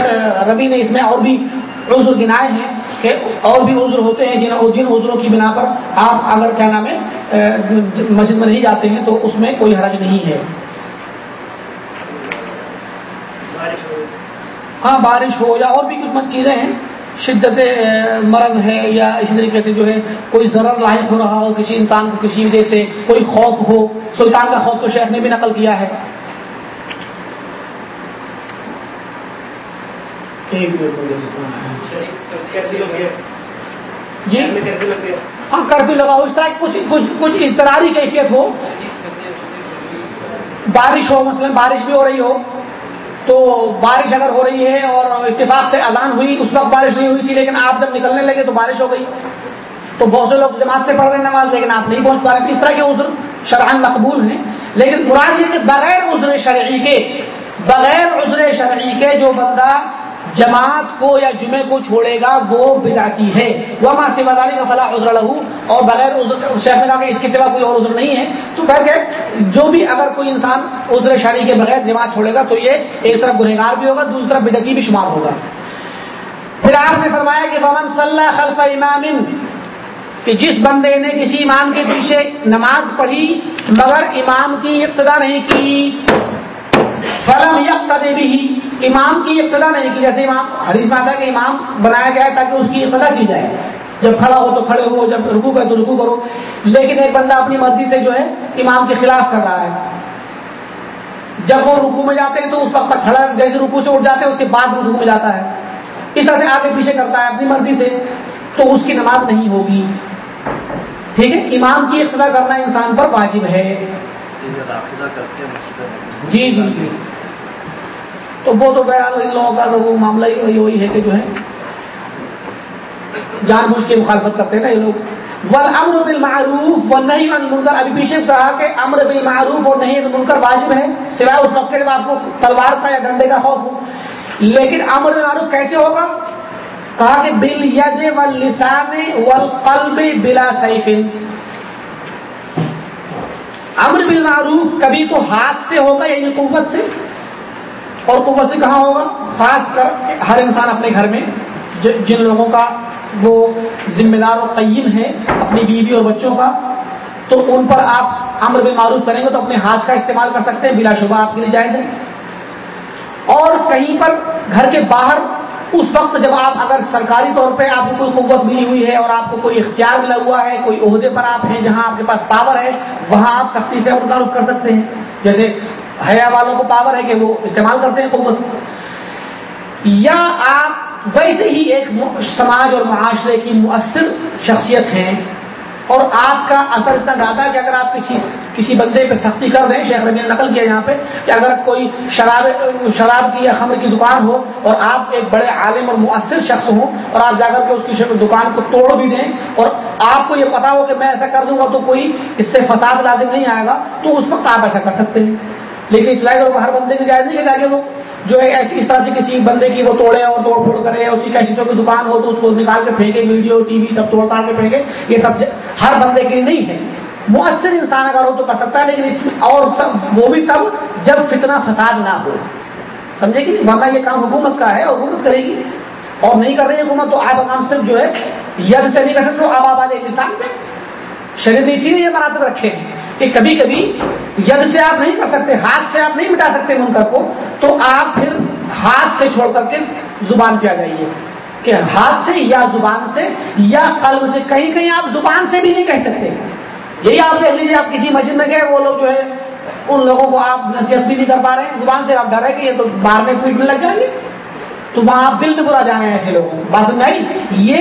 ربی نے اس میں اور بھی عذر گنائے ہیں کہ اور بھی عذر ہوتے ہیں جن جن عذروں کی بنا پر آپ اگر کیا نام ہے مسجد میں نہیں جاتے ہیں تو اس میں کوئی حرج نہیں ہے ہاں بارش ہو یا اور بھی کچھ چیزیں ہیں شدت مرض ہے یا اسی طریقے سے جو ہے کوئی ضرر لاحق ہو رہا ہو کسی انسان کو کسی وجہ سے کوئی خوف ہو سلطان کا خوف تو شیخ نے بھی نقل کیا ہے جی ہاں کرفیو لگاؤ اس طرح کچھ کچھ اضطراری کیفیت ہو۔ بارش ہو مثلا بارش بھی ہو رہی ہو تو بارش اگر ہو رہی ہے اور اتفاق سے اذان ہوئی اس وقت بارش نہیں ہوئی تھی لیکن آپ جب نکلنے لگے تو بارش ہو گئی۔ تو بہت سے لوگ جماعت سے پڑھ رہے ہیں نماز لیکن آپ نہیں پہنچ پا رہے اس طرح کے عذر شرحان مقبول ہیں۔ لیکن مراد یہ کہ بغیر عذر شرعی کے بغیر عذر شرعی کے جو بندہ جماعت کو یا جمعے کو چھوڑے گا، وہ بدعتی ہے۔ وہ ماں سے مداری کا فلاح عذر لہو اور بغیر شیخ نے کہا کہ اس کے سوا کوئی اور عذر نہیں ہے۔ تو کہ جو بھی اگر کوئی انسان عذر شادی کے بغیر جماعت چھوڑے گا، تو یہ ایک طرف گنہگار بھی ہوگا، دوسری طرف بدعتی بھی شمار ہوگا۔ پھر آپ نے فرمایا کہ ومن صلی اللہ خلف امام کہ جس بندے نے کسی امام کے پیچھے نماز پڑھی مگر امام کی ابتدا نہیں کی، فلم یک بھی امام کی ابتدا نہیں کی جیسے امام حدیث میں آتا کہ امام بنایا گیا ہے تاکہ اس کی ابتدا کی جائے۔ جب کھڑا ہو تو کھڑے ہو جب رکو کرے تو رکو کرو۔ لیکن ایک بندہ اپنی مرضی سے جو ہے امام کے خلاف کر رہا ہے۔ جب وہ رکو میں جاتے ہیں تو اس وقت تک کھڑا جیسے رکو سے اٹھ جاتے ہیں اس کے بعد رکو میں جاتا ہے۔ اس طرح سے آگے پیچھے کرتا ہے اپنی مرضی سے تو اس کی نماز نہیں ہوگی۔ ٹھیک ہے؟ امام کی ابتدا کرنا انسان پر واجب ہے۔ جی جی جی۔ تو وہ تو بہرحال ان لوگوں کا تو وہ معاملہ ہی وہی ہے کہ جو ہے جان بوجھ کے مخالفت کرتے ہیں نا یہ لوگ۔ ول امر بل معروف و نہیں منکر ابھی پیچھے کہا کہ امر بل معروف اور نہیں منکر واجب ہے، سوائے اس وقت کے بعد کو تلوار کا یا ڈنڈے کا خوف ہو۔ لیکن امر بل معروف کیسے ہوگا؟ کہا کہ بل ید و لسان و قلب بلا سیفن امر بل معروف کبھی تو ہاتھ سے ہوگا یعنی قوت سے؟ اور قوت سے کہاں ہوگا؟ خاص کر ہر انسان اپنے گھر میں جن لوگوں کا وہ ذمہ دار و قیم ہے اپنی بیوی اور بچوں کا، تو ان پر آپ امر بن معروف کریں گے تو اپنے ہاتھ کا استعمال کر سکتے ہیں، بلا شبہ آپ کے لیے جائز ہے۔ اور کہیں پر گھر کے باہر، اس وقت جب آپ اگر سرکاری طور پہ آپ کو کوئی قوت ملی ہوئی ہے اور آپ کو کوئی اختیار ملا ہوا ہے، کوئی عہدے پر آپ ہیں جہاں آپ کے پاس پاور ہے، وہاں آپ سختی سے امر معروف کر سکتے ہیں۔ جیسے حیا والوں کو پاور ہے کہ وہ استعمال کرتے ہیں قوت۔ یا آپ ویسے ہی ایک سماج اور معاشرے کی مؤثر شخصیت ہیں اور آپ کا اثر اتنا زیادہ ہے کہ اگر آپ کسی کسی بندے پہ سختی کر دیں، شیخ ربی نے نقل کیا یہاں پہ کہ اگر کوئی شراب شراب کی یا خمر کی دکان ہو اور آپ ایک بڑے عالم اور مؤثر شخص ہوں اور آپ جا کر کے اس کی دکان کو توڑ بھی دیں اور آپ کو یہ پتا ہو کہ میں ایسا کر دوں گا تو کوئی اس سے فساد لازم نہیں آئے گا، تو اس وقت آپ ایسا کر سکتے ہیں۔ لیکن اطلاع کرو ہر بندے کی جائز نہیں ہے تاکہ وہ جو ہے ایسی اس طرح سے کسی بندے کی وہ توڑے اور توڑ پھوڑ کرے اسی کا چیزوں کی دکان ہو تو اس کو نکال کے پھینکے، ویڈیو، ٹی وی سب توڑ تاڑ کے پھینکے۔ یہ سب ہر بندے کے لیے نہیں ہے۔ مؤثر انسان اگر ہو تو کر سکتا ہے، لیکن اس میں اور تب وہ بھی تب جب فتنہ فساد نہ ہو۔ سمجھے گی ورنہ یہ کام حکومت کا ہے، حکومت کرے گی۔ اور نہیں کر رہی حکومت تو آپ کام صرف جو ہے ید سے نہیں کر سکتے، اب آباد انسان پہ۔ شریر اسی نے یہ مراتب رکھے ہیں۔ کہ کبھی کبھی ید سے آپ نہیں کر سکتے، ہاتھ سے آپ نہیں مٹا سکتے منکر کو، تو آپ پھر ہاتھ سے چھوڑ کر کے زبان پہ آ جائیے۔ کہ ہاتھ سے یا زبان سے یا قلب سے، کہیں کہیں آپ زبان سے بھی نہیں کہہ سکتے۔ یہی آپ دیکھ لیجیے آپ کسی مسجد میں گئے، وہ لوگ جو ہے، ان لوگوں کو آپ نصیحت بھی نہیں کر پا رہے ہیں۔ زبان سے آپ ڈر ہے کہ یہ تو مارنے پیٹنے لگ جائیں گے۔ تو وہاں آپ دل میں برا جانے ہیں ایسے لوگوں کو۔ بات سمجھائی یہ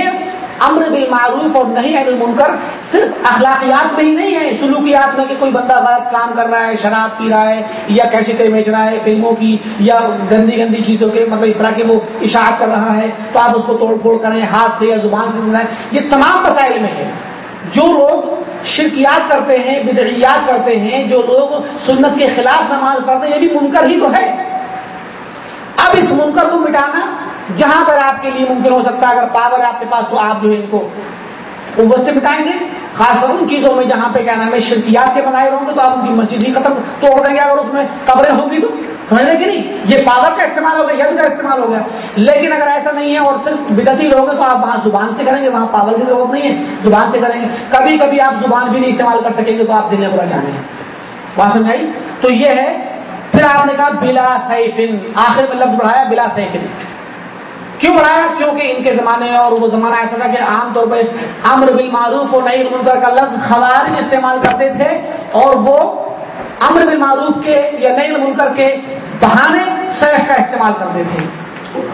امر بالمعروف اور نہیں ہے المنکر صرف اخلاقیات میں ہی نہیں ہے، سلوکیات میں کہ کوئی بندہ غلط کام کر رہا ہے، شراب پی رہا ہے، یا کیسے بیچ رہا ہے فلموں کی، یا گندی گندی چیزوں کے مطلب اس طرح کے وہ اشاعت کر رہا ہے، تو آپ اس کو توڑ پھوڑ کریں، ہاتھ سے یا زبان سے ملائیں یہ تمام مسائل میں ہے۔ جو لوگ شرکیات کرتے ہیں، بدعیات کرتے ہیں، جو لوگ سنت کے خلاف نماز پڑھتے ہیں، یہ بھی منکر ہی تو ہے۔ اب اس منکر کو مٹانا جہاں پر آپ کے لیے ممکن ہو سکتا ہے، اگر پاور آپ کے پاس تو آپ جو ہے ان کو قوت سے بٹائیں گے۔ خاص کر ان چیزوں میں جہاں پہ کیا نام ہے، شرکیات کے بنائے ہوں گے، تو آپ ان کی مسجد ہی ختم توڑ دیں گے۔ اگر اس میں قبریں ہوں گی تو، سمجھ رہے کہ نہیں؟ یہ پاور کا استعمال ہو گیا کا استعمال ہو گیا۔ لیکن اگر ایسا نہیں ہے اور صرف بدتی لوگ ہیں، تو آپ وہاں زبان سے کریں گے، وہاں پاور کی ضرورت نہیں ہے، زبان سے کریں گے۔ کبھی کبھی آپ زبان بھی نہیں استعمال کر سکیں گے، تو آپ دن برا جانے ہیں۔ بات سمجھائی تو یہ ہے۔ پھر آپ نے کہا بلا سیفن، آخر میں لفظ بڑھایا، بلا سیفن۔ کیوں بنایا کیونکہ ان کے زمانے میں اور وہ زمانہ ایسا تھا کہ عام طور پہ امر بل معروف اور نئی منکر کا لفظ خوارج استعمال کرتے تھے اور وہ امر بل معروف کے یا نئی منکر کے بہانے سیف کا استعمال کرتے تھے۔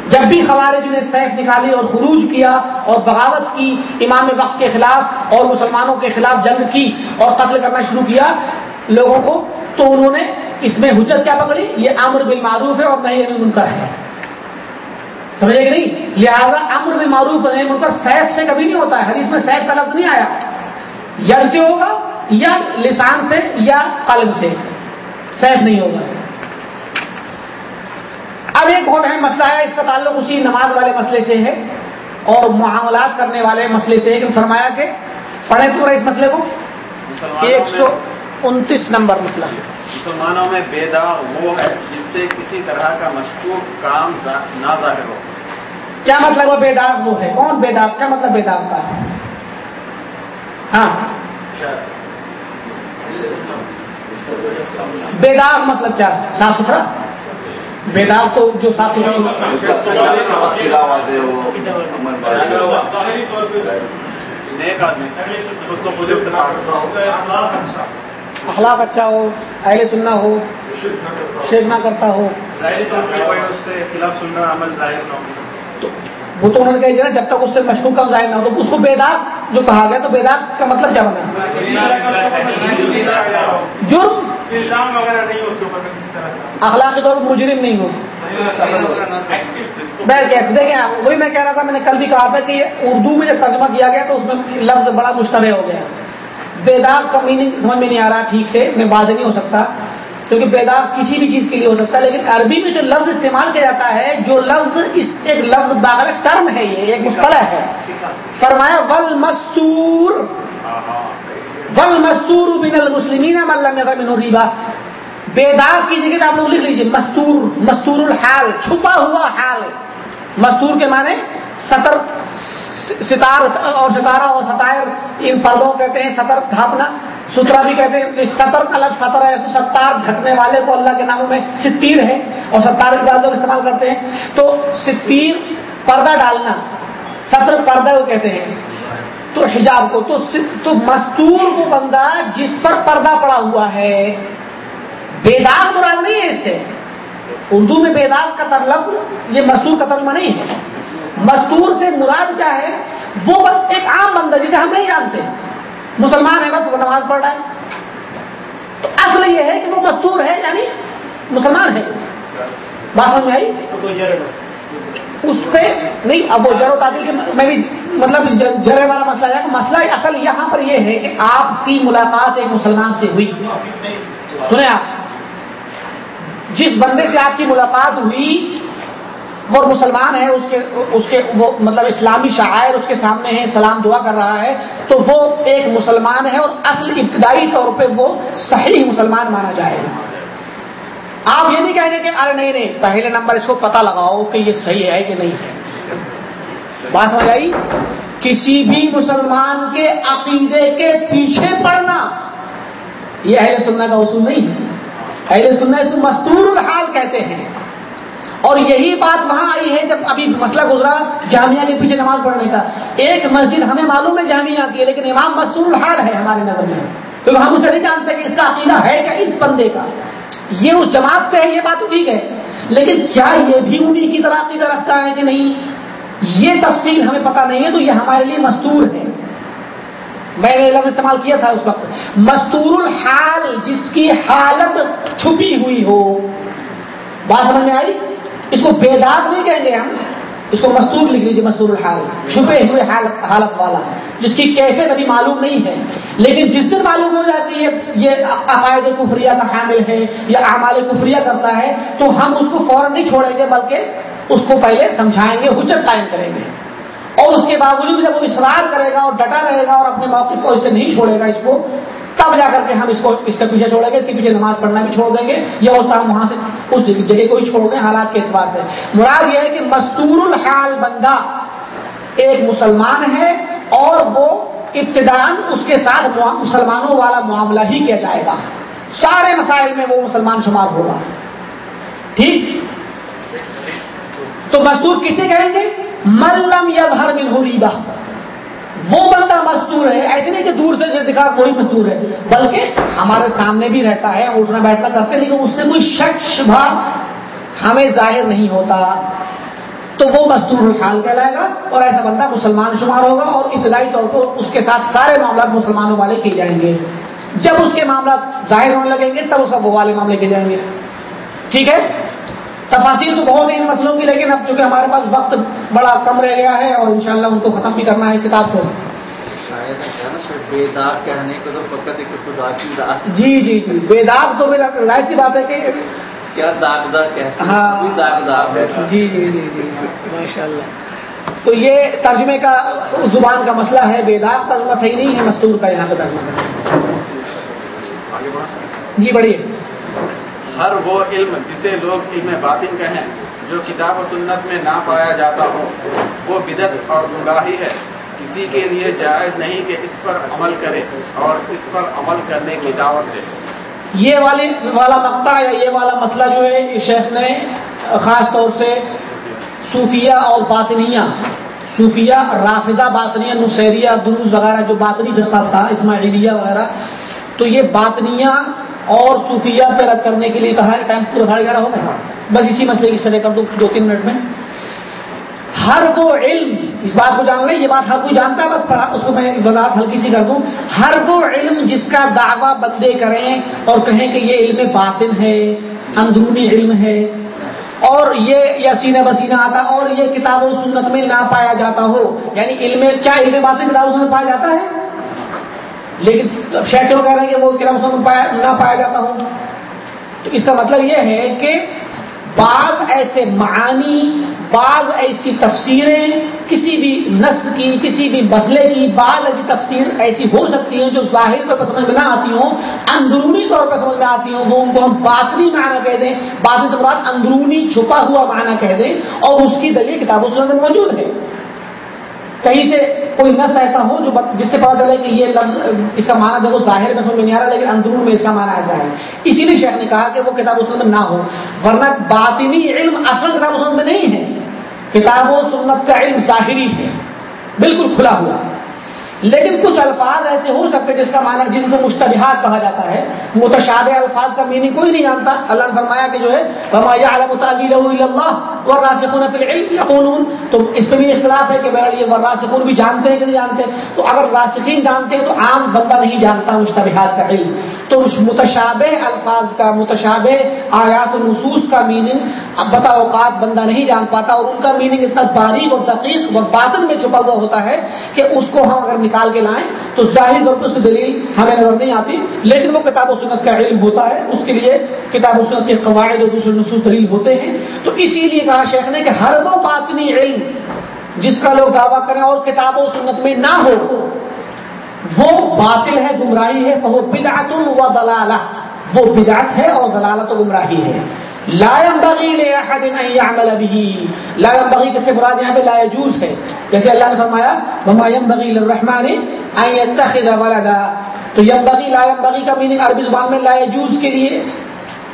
جب بھی خوارج نے سیف نکالی اور خروج کیا اور بغاوت کی، امام وقت کے خلاف اور مسلمانوں کے خلاف جنگ کی اور قتل کرنا شروع کیا لوگوں کو، تو انہوں نے اس میں حجت کیا پکڑی؟ یہ امر بل معروف ہے اور نئی منکر ہے۔ سمجھے کہ نہیں؟ لہذا امر بھی معروف نہیں منکر سیف سے کبھی نہیں ہوتا ہے۔ حدیث میں سیف کا لفظ نہیں آیا۔ ید سے ہوگا یا لسان سے یا قلب سے۔ سیف نہیں ہوگا۔ اب ایک بہت اہم مسئلہ ہے اس کا تعلق اسی نماز والے مسئلے سے ہے اور معاملات کرنے والے مسئلے سے ہے کہ فرمایا کہ پڑھے تو اس مسئلے کو۔ ایک سو انتیس نمبر مسئلہ۔ ہے مسلمانوں میں بے داغ وہ ہے جس سے کسی طرح کا مشکور کام نہ ظاہر ہو۔ کیا مطلب وہ بے داغ وہ ہے؟ کون بے داغ؟ کیا مطلب بے داغ کا ہے؟ ہاں۔ بے داغ مطلب کیا؟ صاف ستھرا۔ بے داغ تو جو صاف ستھرا اخلاق اچھا ہو اہل سننا ہو شیخ نہ کرتا ہو۔ خلاف سننا عمل ظاہر نہ تو وہ تو انہوں نے کہا نا جب تک اس سے مشکوک کا ظاہر نہ ہو تو اس کو بے داغ جو کہا گیا تو بے داغ کا مطلب کیا بنا؟ جرم۔ وغیرہ نہیں اس کے اوپر اخلاق کے طور پر مجرم نہیں ہو۔ میں دیکھیں آپ وہی میں کہہ رہا تھا میں نے کل بھی کہا تھا کہ اردو میں جب ترجمہ کیا گیا تو اس میں لفظ بڑا مشتبہ ہو گیا۔ بیداغ کا میننگ سمجھ میں نہیں آ رہا ٹھیک سے، میں واضح نہیں ہو سکتا، کیونکہ بیداغ کسی بھی چیز کے لیے ہو سکتا ہے، لیکن عربی میں جو لفظ استعمال کیا جاتا ہے، جو لفظ اس ایک لفظ باغ ٹرم ہے یہ، ایک مصطلح ہے۔ فرمایا ول مستور ول مستور بن المسلمین من ریبا بیداغ کی جگہ آپ لوگ لکھ لیجیے مستور مستور الحال چھپا ہوا حال۔ مستور کے معنی سطر ستار اور ستارہ اور ستائر، ان پردوں کہتے ہیں سطر ڈھانپنا سترا بھی کہتے ہیں سطر کا لفظ سطر ہے ستار ڈھکنے والے کو اللہ کے ناموں میں ستیر ہے اور ستار کے لوگ استعمال کرتے ہیں۔ تو ستیر پردہ ڈالنا، سطر پردہ کو کہتے ہیں۔ تو حجاب کو، تو تو مستور وہ بندہ جس پر پردہ پڑا ہوا ہے۔ بیداغ مراد نہیں ہے اس سے۔ اردو میں بیداغ کا لفظ، یہ مستور کا ترجمہ نہیں ہے۔ مستور سے مراد کیا ہے؟ وہ ایک عام بندہ جسے ہم نہیں جانتے۔ مسلمان ہے بس وہ نماز پڑھ رہا ہے۔ تو اصل یہ ہے کہ وہ مستور ہے یعنی مسلمان ہے۔ بات سمجھ آئی؟ اس پہ نہیں اب وہ جرو تعدیل کے میں بھی مطلب جرے والا مسئلہ ہے۔ کہ مسئلہ اصل یہاں پر یہ ہے کہ آپ کی ملاقات ایک مسلمان سے ہوئی۔ سنیں آپ۔ جس بندے سے آپ کی ملاقات ہوئی وہ مسلمان ہے اس کے اس کے وہ مطلب اسلامی شاعر اس کے سامنے ہے سلام دعا کر رہا ہے، تو وہ ایک مسلمان ہے اور اصل ابتدائی طور پہ وہ صحیح مسلمان مانا جائے گا۔ آپ یہ نہیں کہیں گے کہ ارے نہیں نہیں، پہلے نمبر اس کو پتہ لگاؤ کہ یہ صحیح ہے کہ نہیں ہے۔ بات سمجھ آئی؟ کسی بھی مسلمان کے عقیدے کے پیچھے پڑنا یہ اہل سننا کا اصول نہیں ہے۔ اہل سننا اس کو مستور الحال کہتے ہیں۔ اور یہی بات وہاں آئی ہے جب ابھی مسئلہ گزرا جامعہ کے پیچھے نماز پڑھنے کا۔ ایک مسجد ہمیں معلوم ہے جامعہ کی ہے، لیکن امام مستور الحال ہے ہمارے نظر میں۔ کیونکہ ہم اسے نہیں جانتے کہ اس کا عقیدہ ہے کیا اس بندے کا۔ یہ اس جماعت سے ہے، یہ بات ٹھیک ہے۔ لیکن کیا یہ بھی انہیں کی طرح عقیدہ رکھتا ہے کہ نہیں؟ یہ تفصیل ہمیں پتہ نہیں ہے، تو یہ ہمارے لیے مستور ہے۔ میں نے لفظ استعمال کیا تھا اس وقت۔ مستور الحال، جس کی حالت چھپی ہوئی ہو۔ بات سمجھ میں آئی؟ اس کو بیدار نہیں کہیں گے ہم، اس کو مستور لکھ لیجیے مستور الحال۔ چھپے ہوئے حالت والا، جس کی کیفیت ابھی معلوم نہیں ہے۔ لیکن جس دن معلوم ہو جاتی ہے، یہ عقائد کفریہ کا حامل ہے، یا اعمال کفریہ کرتا ہے، تو ہم اس کو فوراً نہیں چھوڑیں گے، بلکہ اس کو پہلے سمجھائیں گے، حجت قائم کریں گے۔ اور اس کے باوجود جب وہ اصرار کرے گا اور ڈٹا رہے گا اور اپنے موقع کو اس سے نہیں چھوڑے گا، اس کو تب جا کر کے ہم اس کو اس کے پیچھے چھوڑیں گے، اس کے پیچھے نماز پڑھنا بھی چھوڑ دیں گے، یا اس ہم وہاں سے اس جگہ کو ہی چھوڑ دیں حالات کے اعتبار سے۔ مراد یہ ہے کہ مستور الحال بندہ ایک مسلمان ہے اور وہ ابتدان اس کے ساتھ مسلمانوں والا معاملہ ہی کیا جائے گا۔ سارے مسائل میں وہ مسلمان شمار ہوگا۔ ٹھیک؟ تو مزدور کسے کہیں گے؟ ملم یا بھر من ہو ریبا وہ بندہ مزدور ہے، ایسے نہیں کہ دور سے دکھا کوئی مزدور ہے۔ بلکہ ہمارے سامنے بھی رہتا ہے اٹھنا بیٹھنا کرتے ہیں، لیکن اس سے کوئی شک، شبہ ہمیں ظاہر نہیں ہوتا۔ تو وہ مزدور الحال کہلائے گا اور ایسا بندہ مسلمان شمار ہوگا اور ابتدائی طور پر اس کے ساتھ سارے معاملات مسلمانوں والے کیے جائیں گے۔ جب اس کے معاملات ظاہر ہونے لگیں گے، تب اس کا وہ والے معاملے کیے جائیں گے۔ ٹھیک ہے؟ تفاصیر تو بہت ان مسئلوں کی لیکن اب چونکہ ہمارے پاس وقت بڑا کم رہ گیا ہے اور انشاءاللہ ان کو ختم بھی کرنا ہے کتاب کو۔ کہنے کو تو فقط ایک خدا کی ذات۔ جی جی جی۔ بیداغ تو میرا ظاہر سی بات ہے کہ کیا داغدار کہتے ہیں؟ ہاں۔ داغدار ہے۔ جی جی جی جی ماشاء اللہ تو یہ ترجمے کا زبان کا مسئلہ ہے بے داغ ترجمہ صحیح نہیں ہے مستور کا یہاں پہ ترجمہ۔ جی بڑھیے۔ ہر وہ علم جسے لوگ علم باطن کہیں جو کتاب و سنت میں نہ پایا جاتا ہو، وہ بدت اور گمراہی ہے۔ کسی کے لیے جائز نہیں کہ اس پر عمل کرے اور اس پر عمل کرنے کی دعوت دے۔ یہ والی، والا مقطع یا یہ والا مسئلہ جو ہے اس شیخ نے خاص طور سے صوفیہ اور باطنیہ، صوفیہ، رافضہ، باطنیہ، نصیریہ، دروز وغیرہ جو باطنی فرقہ تھا، اسماعیلیہ وغیرہ، تو یہ باطنیہ اور صوفیہ پہ رد کرنے کے لیے کہا ہے۔ ٹائم پورا ساڑھے گیارہ ہو گیا بس اسی مسئلے کی شرح کر دوں دو تین منٹ میں۔ ہر وہ علم، اس بات کو جان لیں، یہ بات ہر کوئی جانتا ہے، بس پڑھا، اس کو میں وضاحت ہلکی سی کر دوں۔ ہر وہ علم جس کا دعویٰ بندے کریں اور کہیں کہ یہ علم باطن ہے، اندرونی علم ہے، اور یہ یا سینہ بسینہ آتا اور یہ کتاب و سنت میں نہ پایا جاتا ہو۔ یعنی علم کیا علم باطن کتاب و سنت میں پایا جاتا ہے؟ لیکن شیخ کہہ رہے ہیں کہ وہ کتاب و سنت میں پایا نہ پایا جاتا ہو۔ تو اس کا مطلب یہ ہے کہ بعض ایسے معانی، بعض ایسی تفسیریں، کسی بھی نس کی، کسی بھی مسئلے کی، بعض ایسی تفسیر ایسی ہو سکتی ہیں جو ظاہر طور پر سمجھ میں نہ آتی ہوں، اندرونی طور پر سمجھ میں آتی ہوں وہ ان کو ہم باطنی معنی کہہ دیں باطنی طور پر اندرونی چھپا ہوا معنی کہہ دیں، اور اس کی دلیل کتابوں سے موجود ہے۔ کہیں سے کوئی نس ایسا ہو جو جس سے پتا چلے کہ یہ لفظ اس کا معنی دیکھو ظاہر میں سمجھ میں نہیں آ رہا، لیکن اندرون میں اس کا معنی ایسا ہے۔ اسی لیے شیخ نے کہا کہ وہ کتاب و سنت میں نہ ہو، ورنہ باطنی علم اصل کتاب و سنت میں نہیں ہے۔ کتاب و سنت کا علم ظاہری ہے، بالکل کھلا ہوا۔ لیکن کچھ الفاظ ایسے ہو سکتے جس کا معنی جن کو مشتبہات کہا جاتا ہے۔ متشابہ الفاظ کا میننگ کوئی نہیں جانتا۔ اللہ نے فرمایا کہ جو ہے اللہ اور راسخون تو اس پہ بھی اختلاف ہے کہ بہرحال یہ راسخون بھی جانتے ہیں کہ نہیں جانتے۔ تو اگر راسخین جانتے ہیں تو عام بندہ نہیں جانتا مشتبہات کا علم۔ تو اس متشابہ الفاظ کا، متشابہ آیات و نصوص کا میننگ اب بسا اوقات بندہ نہیں جان پاتا اور ان کا میننگ اتنا باریک اور دقیق اور باطن میں چھپا ہوا ہوتا ہے کہ اس کو ہم اگر نکال کے لائیں تو ظاہر طور پر اس کی دلیل ہمیں نظر نہیں آتی، لیکن وہ کتاب و سنت کا علم ہوتا ہے، اس کے لیے کتاب و سنت کے قواعد اور دوسرے نصوص دلیل ہوتے ہیں۔ تو اسی لیے کہا شیخ نے کہ ہر وہ باطنی علم جس کا لوگ دعویٰ کریں اور کتاب و سنت میں نہ ہو وہ باطل ہے، گمراہی ہے وہ بدعت و دلالہ وہ بدعت ہے اور دلالت و گمراہی ہے۔ لائم بغی نے عمل ابھی لائم بغی کیسے مراد یہاں پہ لا جوز ہے۔ جیسے اللہ نے فرمایا ممایم بغی الرحمان ولدا۔ تو یم بغی لائم بغی کا میننگ عربی زبان میں لا جوز کے لیے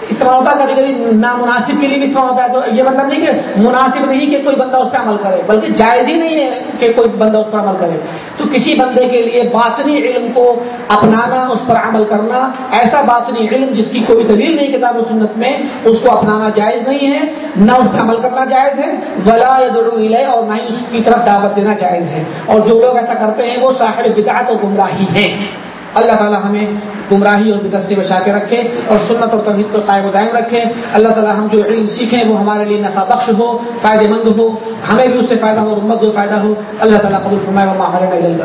استعمال ہوتا ہے، کبھی کبھی نامناسب کے لیے بھی استعمال ہوتا ہے، تو یہ مطلب نہیں کہ مناسب نہیں کہ کوئی بندہ اس پہ عمل کرے، بلکہ جائز ہی نہیں ہے کہ کوئی بندہ اس پر عمل کرے۔ تو کسی بندے کے لیے باطنی علم کو اپنانا، اس پر عمل کرنا، ایسا باطنی علم جس کی کوئی دلیل نہیں کتاب و سنت میں، اس کو اپنانا جائز نہیں ہے، نہ اس پہ عمل کرنا جائز ہے، ولا یا اور نہ ہی اس کی طرف دعوت دینا جائز ہے۔ اور جو لوگ ایسا کرتے ہیں، وہ صاحب بدعت و گمراہی ہیں۔ اللہ تعالیٰ ہمیں گمراہی اور بدت سے بچا کے رکھے اور سنت اور توحید کو قائم و دائم رکھے۔ اللہ تعالیٰ ہم جو علم سیکھیں وہ ہمارے لیے نفع بخش ہو فائدہ مند ہو، ہمیں بھی اس سے فائدہ ہو امت کو فائدہ ہو۔ اللہ تعالیٰ قبول فرمائے و ماحول